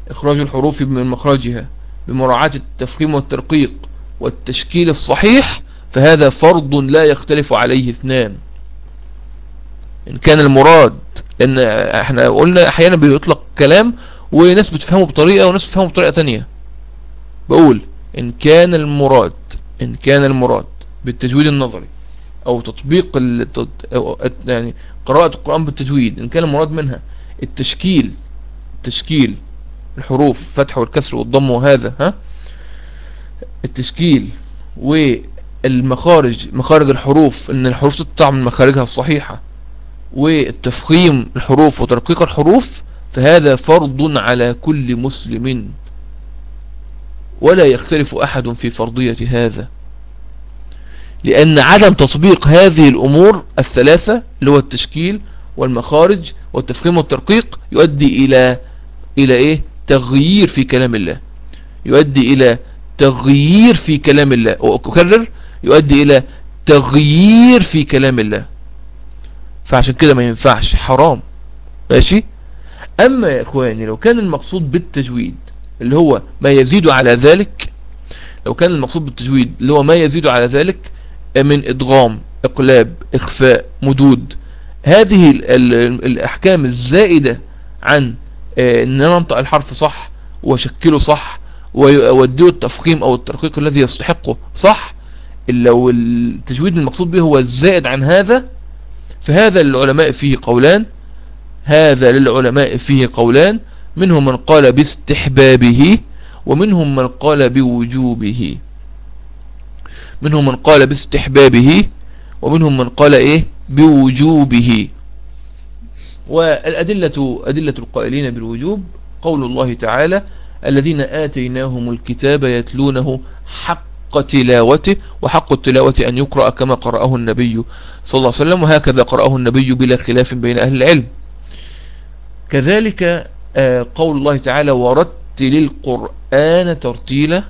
إخراج الحروف من مخرجها بمراعاة التفخيم والترقيق والتشكيل الصحيح فهذا فرض لا يختلف عليه اثنان. إن كان المراد لأن إحنا قلنا أحيانا بيطلق كلام وناس بتفهمه بطريقة وناس بتفهمه بطريقة تانية. بقول إن كان المراد إن كان المراد بالتجويد النظري أو تطبيق يعني قراءة القرآن بالتجويد إن كان المراد منها التشكيل تشكيل الحروف فتح والكسر والضم وهذا ها؟ التشكيل والمخارج مخارج الحروف إن الحروف تطلع من مخارجها الصحيحة. والتفخيم الحروف وترقيق الحروف فهذا فرض على كل مسلم. ولا يختلف أحد في فرضية هذا لأن عدم تطبيق هذه الأمور الثلاثة اللي هو التشكيل والمخارج والتفخيم والترقيق يؤدي إلى إلى إيه؟ تغيير في كلام الله. يؤدي إلى تغيير في كلام الله. وأكرر يؤدي إلى تغيير في كلام الله. فعشان كده ما ينفعش حرام. ماشي؟ أما يا إخواني لو كان المقصود بالتجويد اللي هو ما يزيد على ذلك لو كان المقصود بالتجويد اللي هو ما يزيد على ذلك من إدغام إقلاب إخفاء مدود. هذه الأحكام الزائدة عن آه، إن أنا أنطق الحرف صح وأشكله صح وأديه التفخيم أو الترقيق الذي يستحقه صح لو التجويد المقصود به هو الزائد عن هذا فهذا للعلماء فيه قولان هذا للعلماء فيه قولان منهم من قال باستحبابه ومنهم من قال بوجوبه. منهم من قال باستحبابه ومنهم من قال إيه؟ بوجوبه. والأدلة أدلة القائلين بالوجوب قول الله تعالى الذين آتيناهم الكتاب يتلونه حق حق تلاوته وحق التلاوة أن يقرأ كما قرأه النبي صلى الله عليه وسلم وهكذا قرأه النبي بلا خلاف بين أهل العلم. كذلك آه، قول الله تعالى ورتل القرآن ترتيلا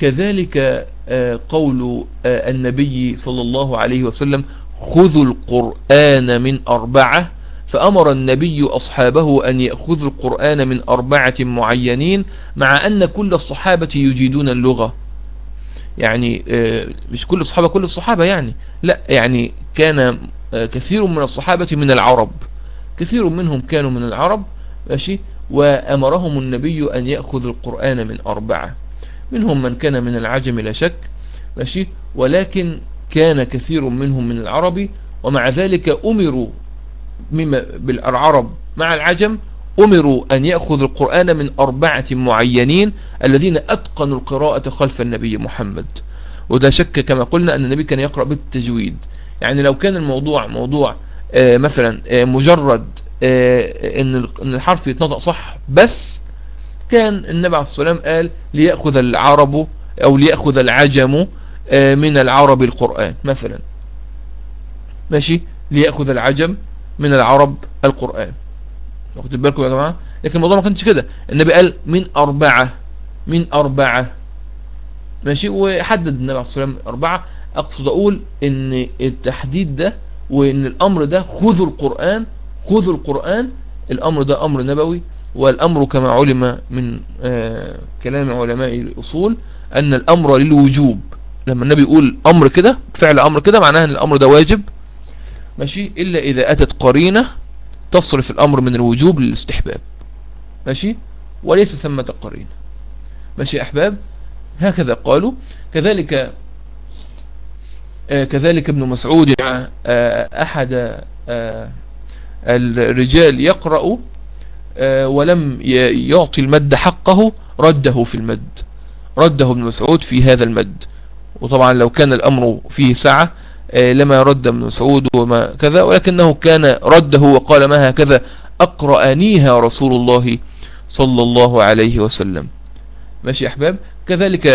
كذلك آه، قول آه، النبي صلى الله عليه وسلم خذوا القرآن من أربعة فأمر النبي أصحابه أن يأخذوا القرآن من أربعة معينين مع أن كل الصحابة يجيدون اللغة. يعني مش كل الصحابة كل الصحابة يعني. لا يعني كان كثير من الصحابة من العرب. كثير منهم كانوا من العرب ماشي؟ وأمرهم النبي أن يأخذ القرآن من أربعة. منهم من كان من العجم لا شك ماشي؟ ولكن كان كثير منهم من العرب ومع ذلك أمروا مما بالعرب مع العجم أمروا أن يأخذ القرآن من أربعة معينين الذين أتقنوا القراءة خلف النبي محمد. وده شك كما قلنا أن النبي كان يقرأ بالتجويد. يعني لو كان الموضوع موضوع آه مثلا آه مجرد آه إن الحرف يتنطق صح بس كان النبي عليه الصلاة والسلام قال ليأخذ العرب أو ليأخذ العجم من العرب القرآن مثلا. ماشي؟ ليأخذ العجم من العرب القرآن. واخد بالكم يا جماعة؟ لكن الموضوع ما كانش كده. النبي قال من أربعة من أربعة. ماشي؟ وحدد النبي عليه الصلاة والسلام أربعة. أقصد أقول إن التحديد ده وإن الأمر ده خذوا القرآن خذوا القرآن. الأمر ده أمر نبوي. والأمر كما علم من آه كلام علماء الأصول أن الأمر للوجوب. لما النبي يقول أمر كده فعل أمر كده معناه أن الأمر ده واجب. ماشي؟ إلا إذا أتت قرينة تصرف الأمر من الوجوب للاستحباب. ماشي؟ وليس ثمة قرينة ماشي يا أحباب؟ هكذا قالوا. كذلك آه كذلك ابن مسعود آه أحد آه الرجال يقرأ ولم يعطي المد حقه رده في المد. رده ابن مسعود في هذا المد. وطبعا لو كان الأمر فيه سعة لما رد ابن مسعود وما كذا ولكنه كان رده وقال ما هكذا أقرأنيها رسول الله صلى الله عليه وسلم. ماشي أحباب؟ كذلك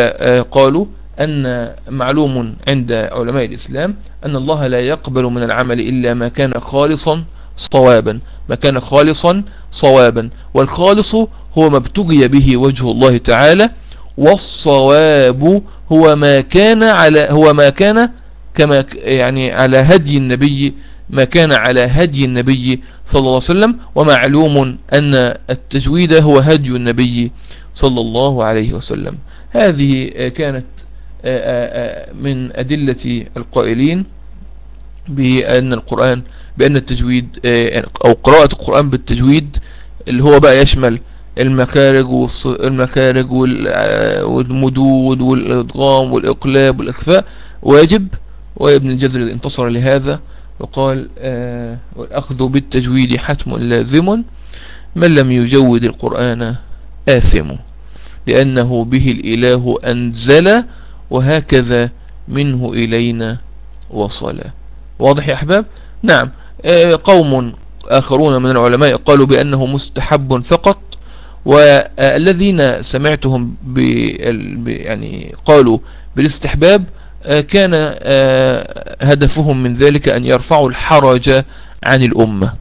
قالوا أن معلوم عند علماء الإسلام أن الله لا يقبل من العمل إلا ما كان خالصا صوابا ما كان خالصا صوابا. والخالص هو ما ابتغي به وجه الله تعالى والصواب هو ما كان على هو ما كان كما يعني على هدي النبي ما كان على هدي النبي صلى الله عليه وسلم ومعلوم أن التجويد هو هدي النبي صلى الله عليه وسلم. هذه كانت من أدلة القائلين بأن القرآن بأن التجويد أو قراءة القرآن بالتجويد اللي هو بقى يشمل المخارج والمخارج والمدود والإدغام والإقلاب والإخفاء واجب وابن الجزري انتصر لهذا وقال آه والأخذ بالتجويد حتم لازم من لم يجود القرآن آثم لأنه به الإله أنزل وهكذا منه إلينا وصل. واضح يا أحباب؟ نعم. آه قوم آخرون من العلماء قالوا بأنه مستحب فقط والذين سمعتهم يعني قالوا بالاستحباب كان هدفهم من ذلك أن يرفعوا الحرج عن الأمة.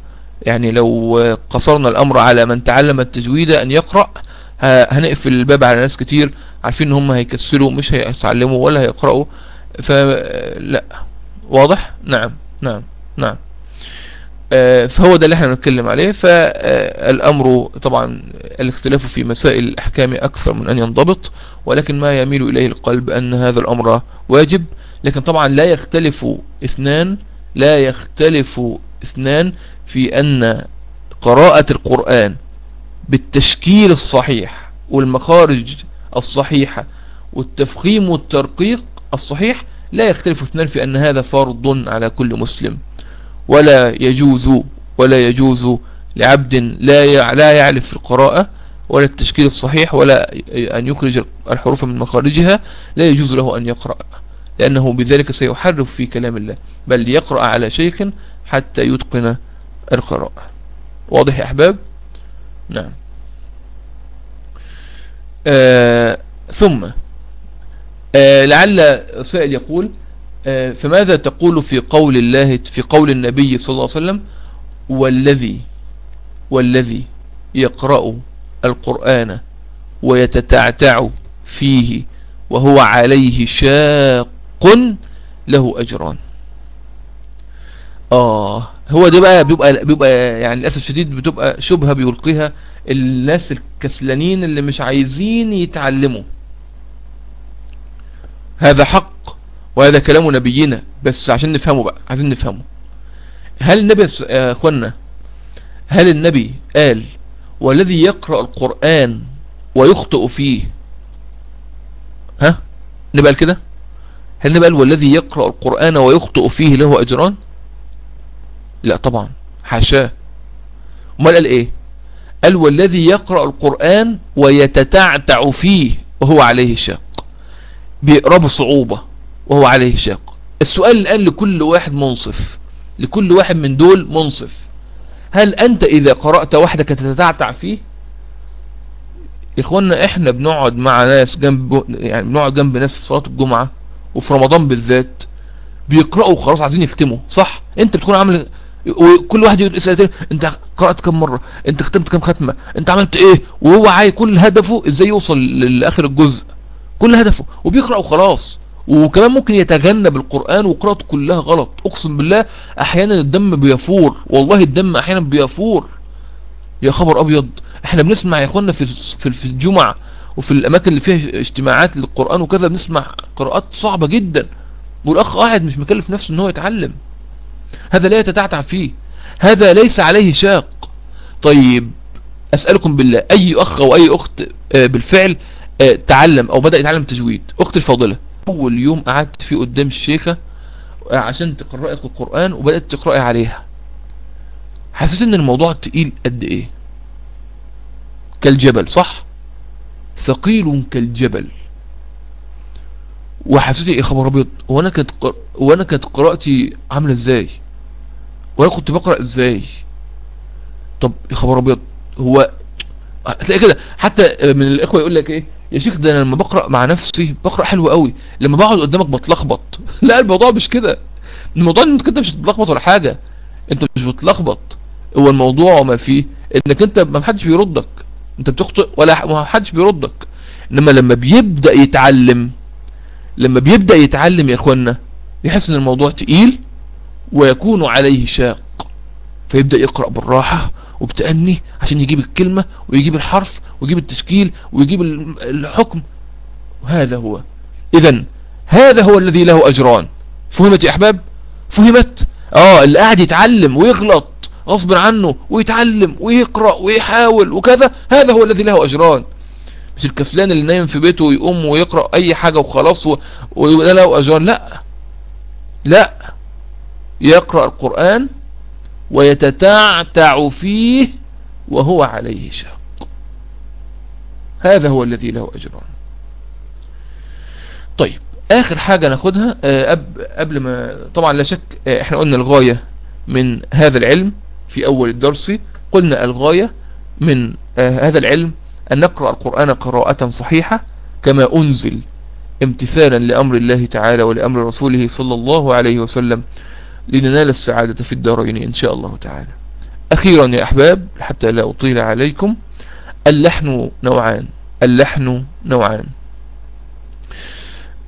يعني لو قصرنا الأمر على من تعلم التجويد أن يقرأ هنقفل الباب على ناس كتير عارفين إن هم هيكسلوا مش هيتعلموا ولا هيقرأوا. فلا واضح؟ نعم نعم نعم. فهو ده اللي إحنا بنتكلم عليه. فالامر طبعا الاختلاف في مسائل الأحكام أكثر من أن ينضبط. ولكن ما يميل إليه القلب أن هذا الأمر واجب. لكن طبعا لا يختلف اثنان لا يختلف اثنان في أن قراءة القرآن بالتشكيل الصحيح والمخارج الصحيحة والتفخيم والترقيق الصحيح لا يختلف اثنان في أن هذا فرض على كل مسلم. ولا يجوز ولا يجوز لعبد لا لا يعرف القراءة ولا التشكيل الصحيح ولا أن يخرج الحروف من مخارجها لا يجوز له أن يقرأ لأنه بذلك سيحرف في كلام الله بل يقرأ على شيخ حتى يتقن القراءة. واضح يا أحباب؟ نعم. آه ثم آه لعل سائل يقول آه فماذا تقول في قول الله في قول النبي صلى الله عليه وسلم والذي والذي يقرأ القرآن ويتتعتع فيه وهو عليه شاق له أجران. آه هو ده بقى بيبقى بيبقى يعني للأسف الشديد بتبقى شبهة بيلقيها الناس الكسلانين اللي مش عايزين يتعلموا. هذا حق وهذا كلام نبينا بس عشان نفهمه بقى عايزين نفهمه. هل النبي يا اخوانا هل النبي قال والذي يقرأ القرآن ويخطئ فيه. ها؟ نبقى كده؟ هل قال والذي يقرأ القرآن ويخطئ فيه له أجران؟ لا طبعا حاشاه. أمال قال إيه؟ قال والذي يقرأ القرآن ويتتعتع فيه وهو عليه شاق. بيقرأ بصعوبة وهو عليه شاق. السؤال الآن لكل واحد منصف لكل واحد من دول منصف. هل أنت إذا قرأت وحدك تتتعتع فيه؟ يا إخوانا إحنا بنقعد مع ناس جنب يعني بنقعد جنب ناس في صلاة الجمعة وفي رمضان بالذات بيقرأوا خلاص عايزين يختموا صح؟ أنت بتكون عامل وكل واحد يقول أسئلة أنت قرأت كم مرة؟ أنت ختمت كم ختمة؟ أنت عملت إيه؟ وهو عايز كل هدفه إزاي يوصل لآخر الجزء. كل هدفه وبيقرا وخلاص وكمان ممكن يتجنب القرآن وقراءته كلها غلط. أقسم بالله أحيانا الدم بيفور والله الدم أحيانا بيفور. يا خبر أبيض. إحنا بنسمع يا إخوانا في في الجمعة وفي الأماكن اللي فيها اجتماعات للقرآن وكذا بنسمع قراءات صعبة جدا. والأخ قاعد مش مكلف نفسه إن هو يتعلم. هذا لا يتتعتع فيه. هذا ليس عليه شاق. طيب أسألكم بالله أي أخ أو أي أخت بالفعل تعلم أو بدأ يتعلم تجويد؟ أختي الفاضلة. أول يوم قعدت فيه قدام الشيخة عشان تقرأك القرآن وبدأت تقرأي عليها. حسيت إن الموضوع تقيل قد إيه؟ كالجبل صح؟ ثقيل كالجبل. وحسيت إيه خبر أبيض؟ وأنا كانت قر... وأنا كانت قراءتي عاملة إزاي؟ وأنا كنت بقرأ إزاي؟ طب يا خبر أبيض هو هتلاقي كده. حتى من الإخوة يقول لك إيه؟ يا شيخ ده أنا لما بقرأ مع نفسي بقرأ حلو قوي. لما بقعد قدامك بتلخبط. لا الموضوع مش كده. الموضوع انك أنت مش بتلخبط ولا حاجة. أنت مش بتلخبط. هو الموضوع ما فيه إنك أنت ما حدش بيردك. أنت بتخطئ ولا ما حدش بيردك. إنما لما بيبدأ يتعلم لما بيبدأ يتعلم يا اخوانا يحس إن الموضوع تقيل ويكون عليه شاق. فيبدأ يقرأ بالراحة وبتأني عشان يجيب الكلمة ويجيب الحرف ويجيب التشكيل ويجيب الحكم. وهذا هو. اذا هذا هو الذي له أجران. فهمت يا أحباب؟ فهمت؟ آه اللي قاعد يتعلم ويغلط غصب عنه ويتعلم ويقرأ ويحاول وكذا هذا هو الذي له أجران. مش الكسلان اللي نايم في بيته ويقوم ويقرأ أي حاجة وخلاص وده له أجران؟ لا. لا. يقرأ القرآن ويتتعتع فيه وهو عليه شاق. هذا هو الذي له أجران طيب آخر حاجة ناخدها قبل ما طبعا لا شك إحنا قلنا الغاية من هذا العلم في أول الدرس قلنا الغاية من هذا العلم أن نقرأ القرآن قراءة صحيحة كما أنزل امتثالا لأمر الله تعالى ولأمر رسوله صلى الله عليه وسلم. لننال السعادة في الدارين إن شاء الله تعالى. أخيرا يا أحباب حتى لا أطيل عليكم اللحن نوعان اللحن نوعان.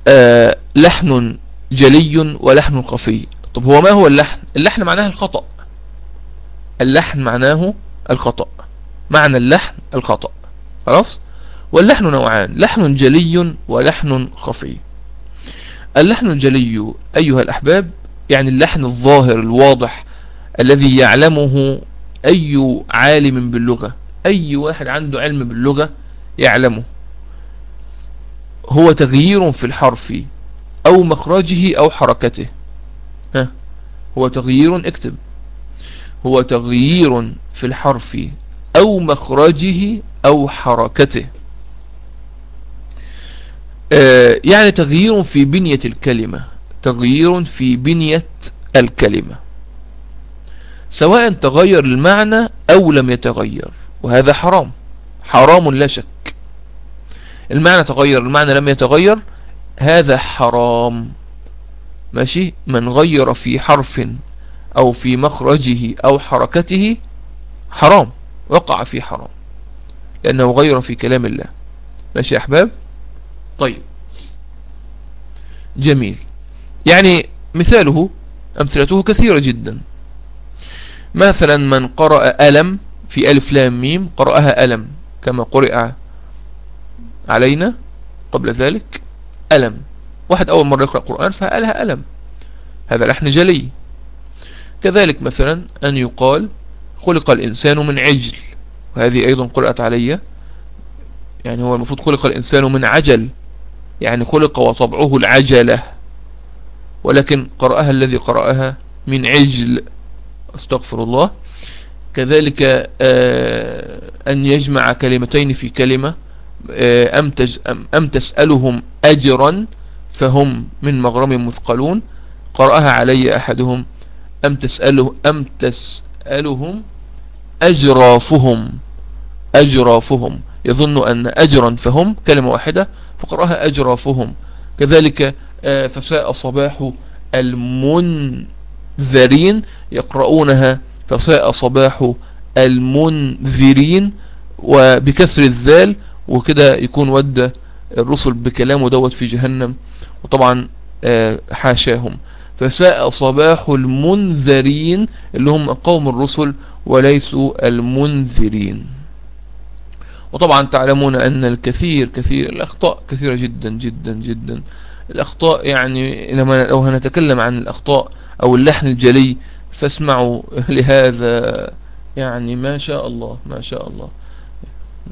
آه لحن جلي ولحن خفي. طب هو ما هو اللحن؟ اللحن معناه الخطأ. اللحن معناه الخطأ. معنى اللحن الخطأ. خلاص؟ واللحن نوعان لحن جلي ولحن خفي. اللحن الجلي أيها الأحباب يعني اللحن الظاهر الواضح الذي يعلمه أي عالم باللغة أي واحد عنده علم باللغة يعلمه. هو تغيير في الحرف أو مخرجه أو حركته. ها؟ هو تغيير اكتب. هو تغيير في الحرف أو مخرجه أو حركته. آه يعني تغيير في بنية الكلمة. تغيير في بنية الكلمة سواء تغير المعنى أو لم يتغير وهذا حرام حرام لا شك. المعنى تغير المعنى لم يتغير هذا حرام. ماشي؟ من غير في حرف أو في مخرجه أو حركته حرام وقع في حرام لأنه غير في كلام الله. ماشي يا أحباب؟ طيب. جميل. يعني مثاله أمثلته كثيرة جدا. مثلا من قرأ ألم في ألف لام ميم قرأها ألم كما قرأ علينا قبل ذلك ألم. واحد أول مرة يقرأ قرآن فقالها ألم. هذا لحن جلي. كذلك مثلا أن يقال خلق الإنسان من عجل. وهذه أيضا قرأت علي. يعني هو المفروض خلق الإنسان من عجل. يعني خلق وطبعه العجلة. ولكن قرأها الذي قرأها من عجل أستغفر الله. كذلك آه، أن يجمع كلمتين في كلمة آه، أم, أم تسألهم أجرا فهم من مغرم مثقلون. قرأها علي أحدهم أم تسأله أم تسألهم أجرافهم أجرافهم. يظن أن أجرا فهم كلمة واحدة فقرأها أجرافهم. كذلك آه، فساء صباح المنذرين يقرؤونها فساء صباح المنذرين وبكسر الذال وكده يكون ود الرسل بكلامه دوت في جهنم وطبعا آه، حاشاهم. فساء صباح المنذرين اللي هم قوم الرسل وليسوا المنذرين. وطبعا تعلمون أن الكثير كثير الأخطاء كثيرة جدا جدا جدا. الأخطاء يعني لما لو هنتكلم عن الأخطاء أو اللحن الجلي فاسمعوا لهذا. يعني ما شاء الله ما شاء الله.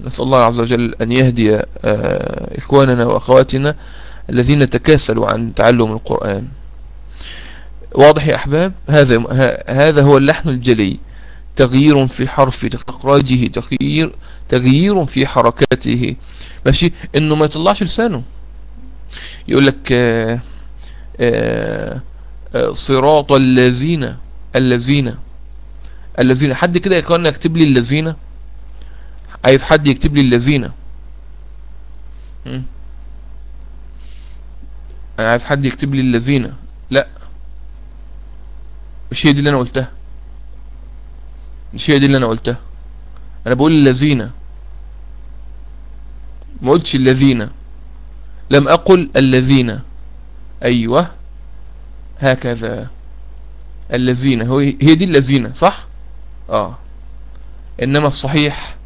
نسأل الله عز وجل أن يهدي آه، إخواننا وأخواتنا الذين تكاسلوا عن تعلم القرآن. واضح يا أحباب؟ هذا هذا هو اللحن الجلي. تغيير في حرف إخراجه تغيير تغيير في حركاته. ماشي؟ إنه ما يطلعش لسانه. يقول لك آه، آه، آه، صراط الذين الذين الذين. حد كده يقول يكتب لي الذين؟ عايز حد يكتب لي الذين؟ عايز حد يكتب لي الذين؟ لا. مش هي دي اللي أنا قلتها. مش هي دي اللي أنا قلتها. أنا بقول الذين. ما قلتش الذين. لم أقل الذين. أيوه. هكذا. الذين. هي دي الذين صح؟ آه. إنما الصحيح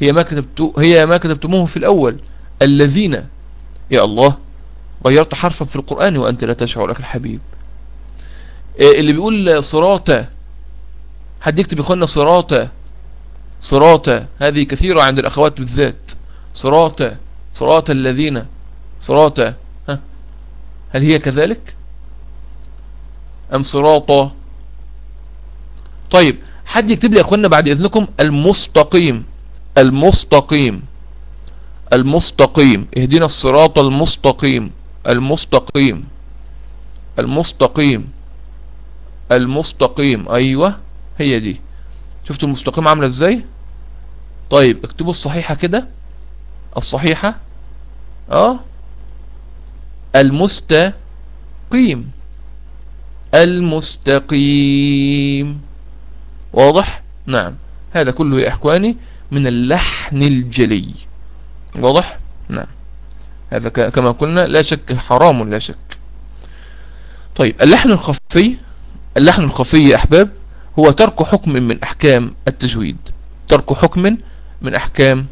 هي ما كتبت هي ما كتبتموه في الأول. الذين. يا الله. غيرت حرفا في القرآن وأنت لا تشعر أخي الحبيب. إيه اللي بيقول صراطة حد يكتب يخلنا صراطة صراطة. هذه كثيرة عند الأخوات بالذات. صراطة صراط الذين صراطة. ها؟ هل هي كذلك؟ أم صراطة؟ طيب حد يكتب لي يا أخوانا بعد إذنكم المستقيم المستقيم المستقيم. اهدنا الصراط المستقيم المستقيم المستقيم المستقيم. أيوه. هي دي. شفتوا المستقيم عاملة إزاي؟ طيب اكتبوا الصحيحة كده. الصحيحة آه المستقيم. المستقيم. واضح؟ نعم. هذا كله يا إخواني من اللحن الجلي. واضح؟ نعم. هذا كما قلنا لا شك حرام لا شك. طيب اللحن الخفي اللحن الخفي يا أحباب هو ترك حكم من أحكام التجويد ترك حكم من أحكام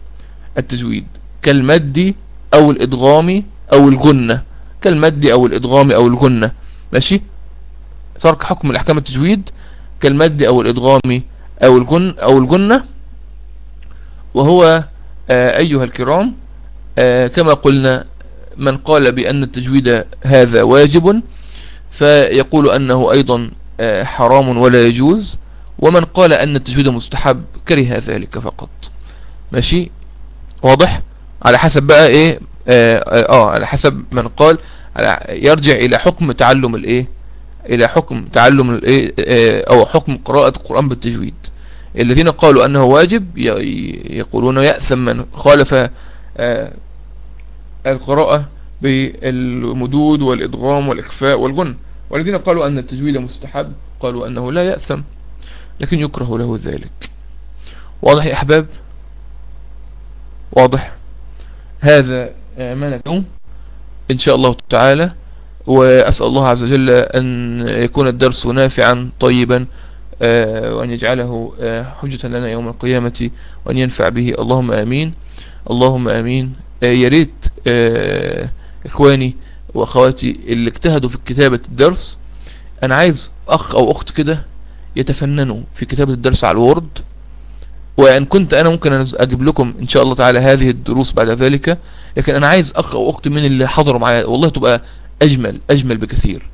التجويد كالمد أو الإدغام أو الجنة كالمد أو الإدغام أو الجنة ماشي؟ ترك حكم من أحكام التجويد كالمد أو الإدغام أو الجن أو الجنة. وهو آه، أيها الكرام آه، كما قلنا من قال بأن التجويد هذا واجب فيقول أنه أيضا حرام ولا يجوز ومن قال أن التجويد مستحب كره ذلك فقط. ماشي؟ واضح؟ على حسب بقى إيه؟ آه, آه على حسب من قال يرجع إلى حكم تعلم الإيه؟ إلى حكم تعلم الإيه؟ آه أو حكم قراءة القرآن بالتجويد. الذين قالوا أنه واجب يقولون يأثم من خالف آه القراءة بالمدود والإدغام والإخفاء والغن والذين قالوا أن التجويد مستحب قالوا أنه لا يأثم لكن يكره له ذلك. واضح يا أحباب؟ واضح. هذا ما نكون إن شاء الله تعالى وأسأل الله عز وجل أن يكون الدرس نافعا طيبا آه، وأن يجعله آه، حجة لنا يوم القيامة وأن ينفع به. اللهم آمين. اللهم آمين. آه، يريت إخواني وأخواتي اللي اجتهدوا في كتابة الدرس أنا عايز أخ أو أخت كده يتفننوا في كتابة الدرس على ال Word. وأن كنت أنا ممكن أجيب لكم إن شاء الله تعالى هذه الدروس بعد ذلك. لكن أنا عايز أخ أو أخت من اللي حضروا معايا والله تبقى أجمل أجمل بكثير.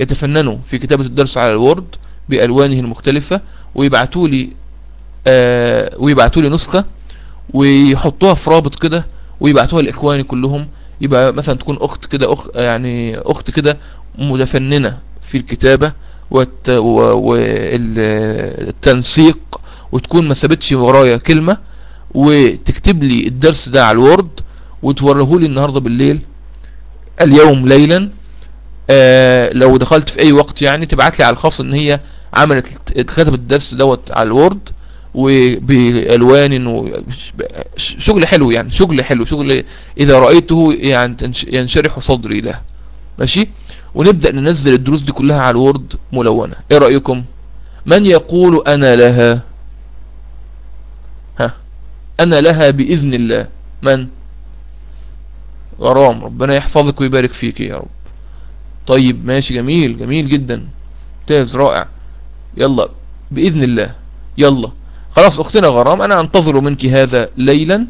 يتفننوا في كتابة الدرس على ال Word بألوانه المختلفة ويبعتوا لي آه ويبعتوا لي نسخة ويحطوها في رابط كده ويبعتوها لإخواني كلهم. يبقى مثلا تكون أخت كده أخ يعني أخت كده متفننة في الكتابة والتنسيق وتكون ما سابتش ورايا كلمة وتكتب لي الدرس ده على ال Word وتوريه لي النهاردة بالليل اليوم ليلا آه لو دخلت في أي وقت يعني تبعت لي على الخاص إن هي عملت كتبت الدرس دوت على ال Word وبألوان شغل حلو يعني شغل حلو شغل إذا رأيته يعني ينشرح صدري له. ماشي؟ ونبدأ ننزل الدروس دي كلها على الوورد ملونة. إيه رأيكم؟ من يقول أنا لها؟ ها؟ أنا لها بإذن الله. من؟ غرام. ربنا يحفظك ويبارك فيك يا رب. طيب ماشي جميل جميل جدا. ممتاز رائع. يلا بإذن الله. يلا. خلاص أختنا غرام أنا أنتظر منك هذا ليلا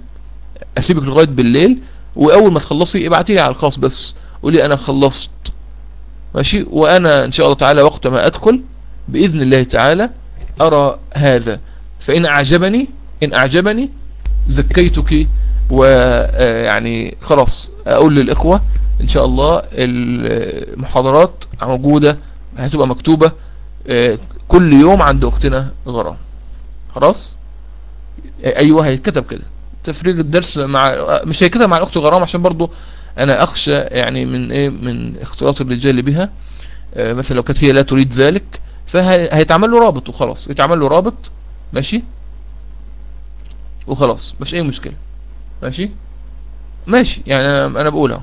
أسيبك لغاية بالليل وأول ما تخلصي ابعتي لي على الخاص بس قولي أنا خلصت. ماشي؟ وأنا إن شاء الله تعالى وقت ما أدخل بإذن الله تعالى أرى هذا. فإن أعجبني إن أعجبني زكيتك ويعني خلاص أقول للإخوة إن شاء الله المحاضرات موجودة هتبقى مكتوبة آه، كل يوم عند أختنا غرام. خلاص؟ أيوه هيتكتب كده. تفريغ الدرس مع مش هيتكتب مع الأخت غرام عشان برضو أنا أخشى يعني من إيه؟ من اختلاط الرجال بها آه مثلا لو كانت هي لا تريد ذلك فهيتعمل له رابط وخلاص. يتعمل له رابط ماشي؟ وخلاص مش أي مشكلة. ماشي؟ ماشي يعني أنا بقولها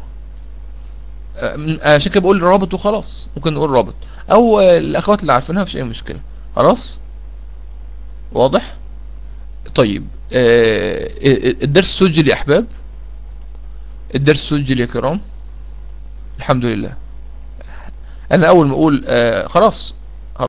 عشان كده بقول رابط وخلاص. ممكن نقول رابط. أو الأخوات اللي عارفينها مفيش أي مشكلة. خلاص؟ واضح؟ طيب آه الدرس سجل يا أحباب؟ الدرس سجل يا كرام؟ الحمد لله. أنا أول ما أقول آه خلاص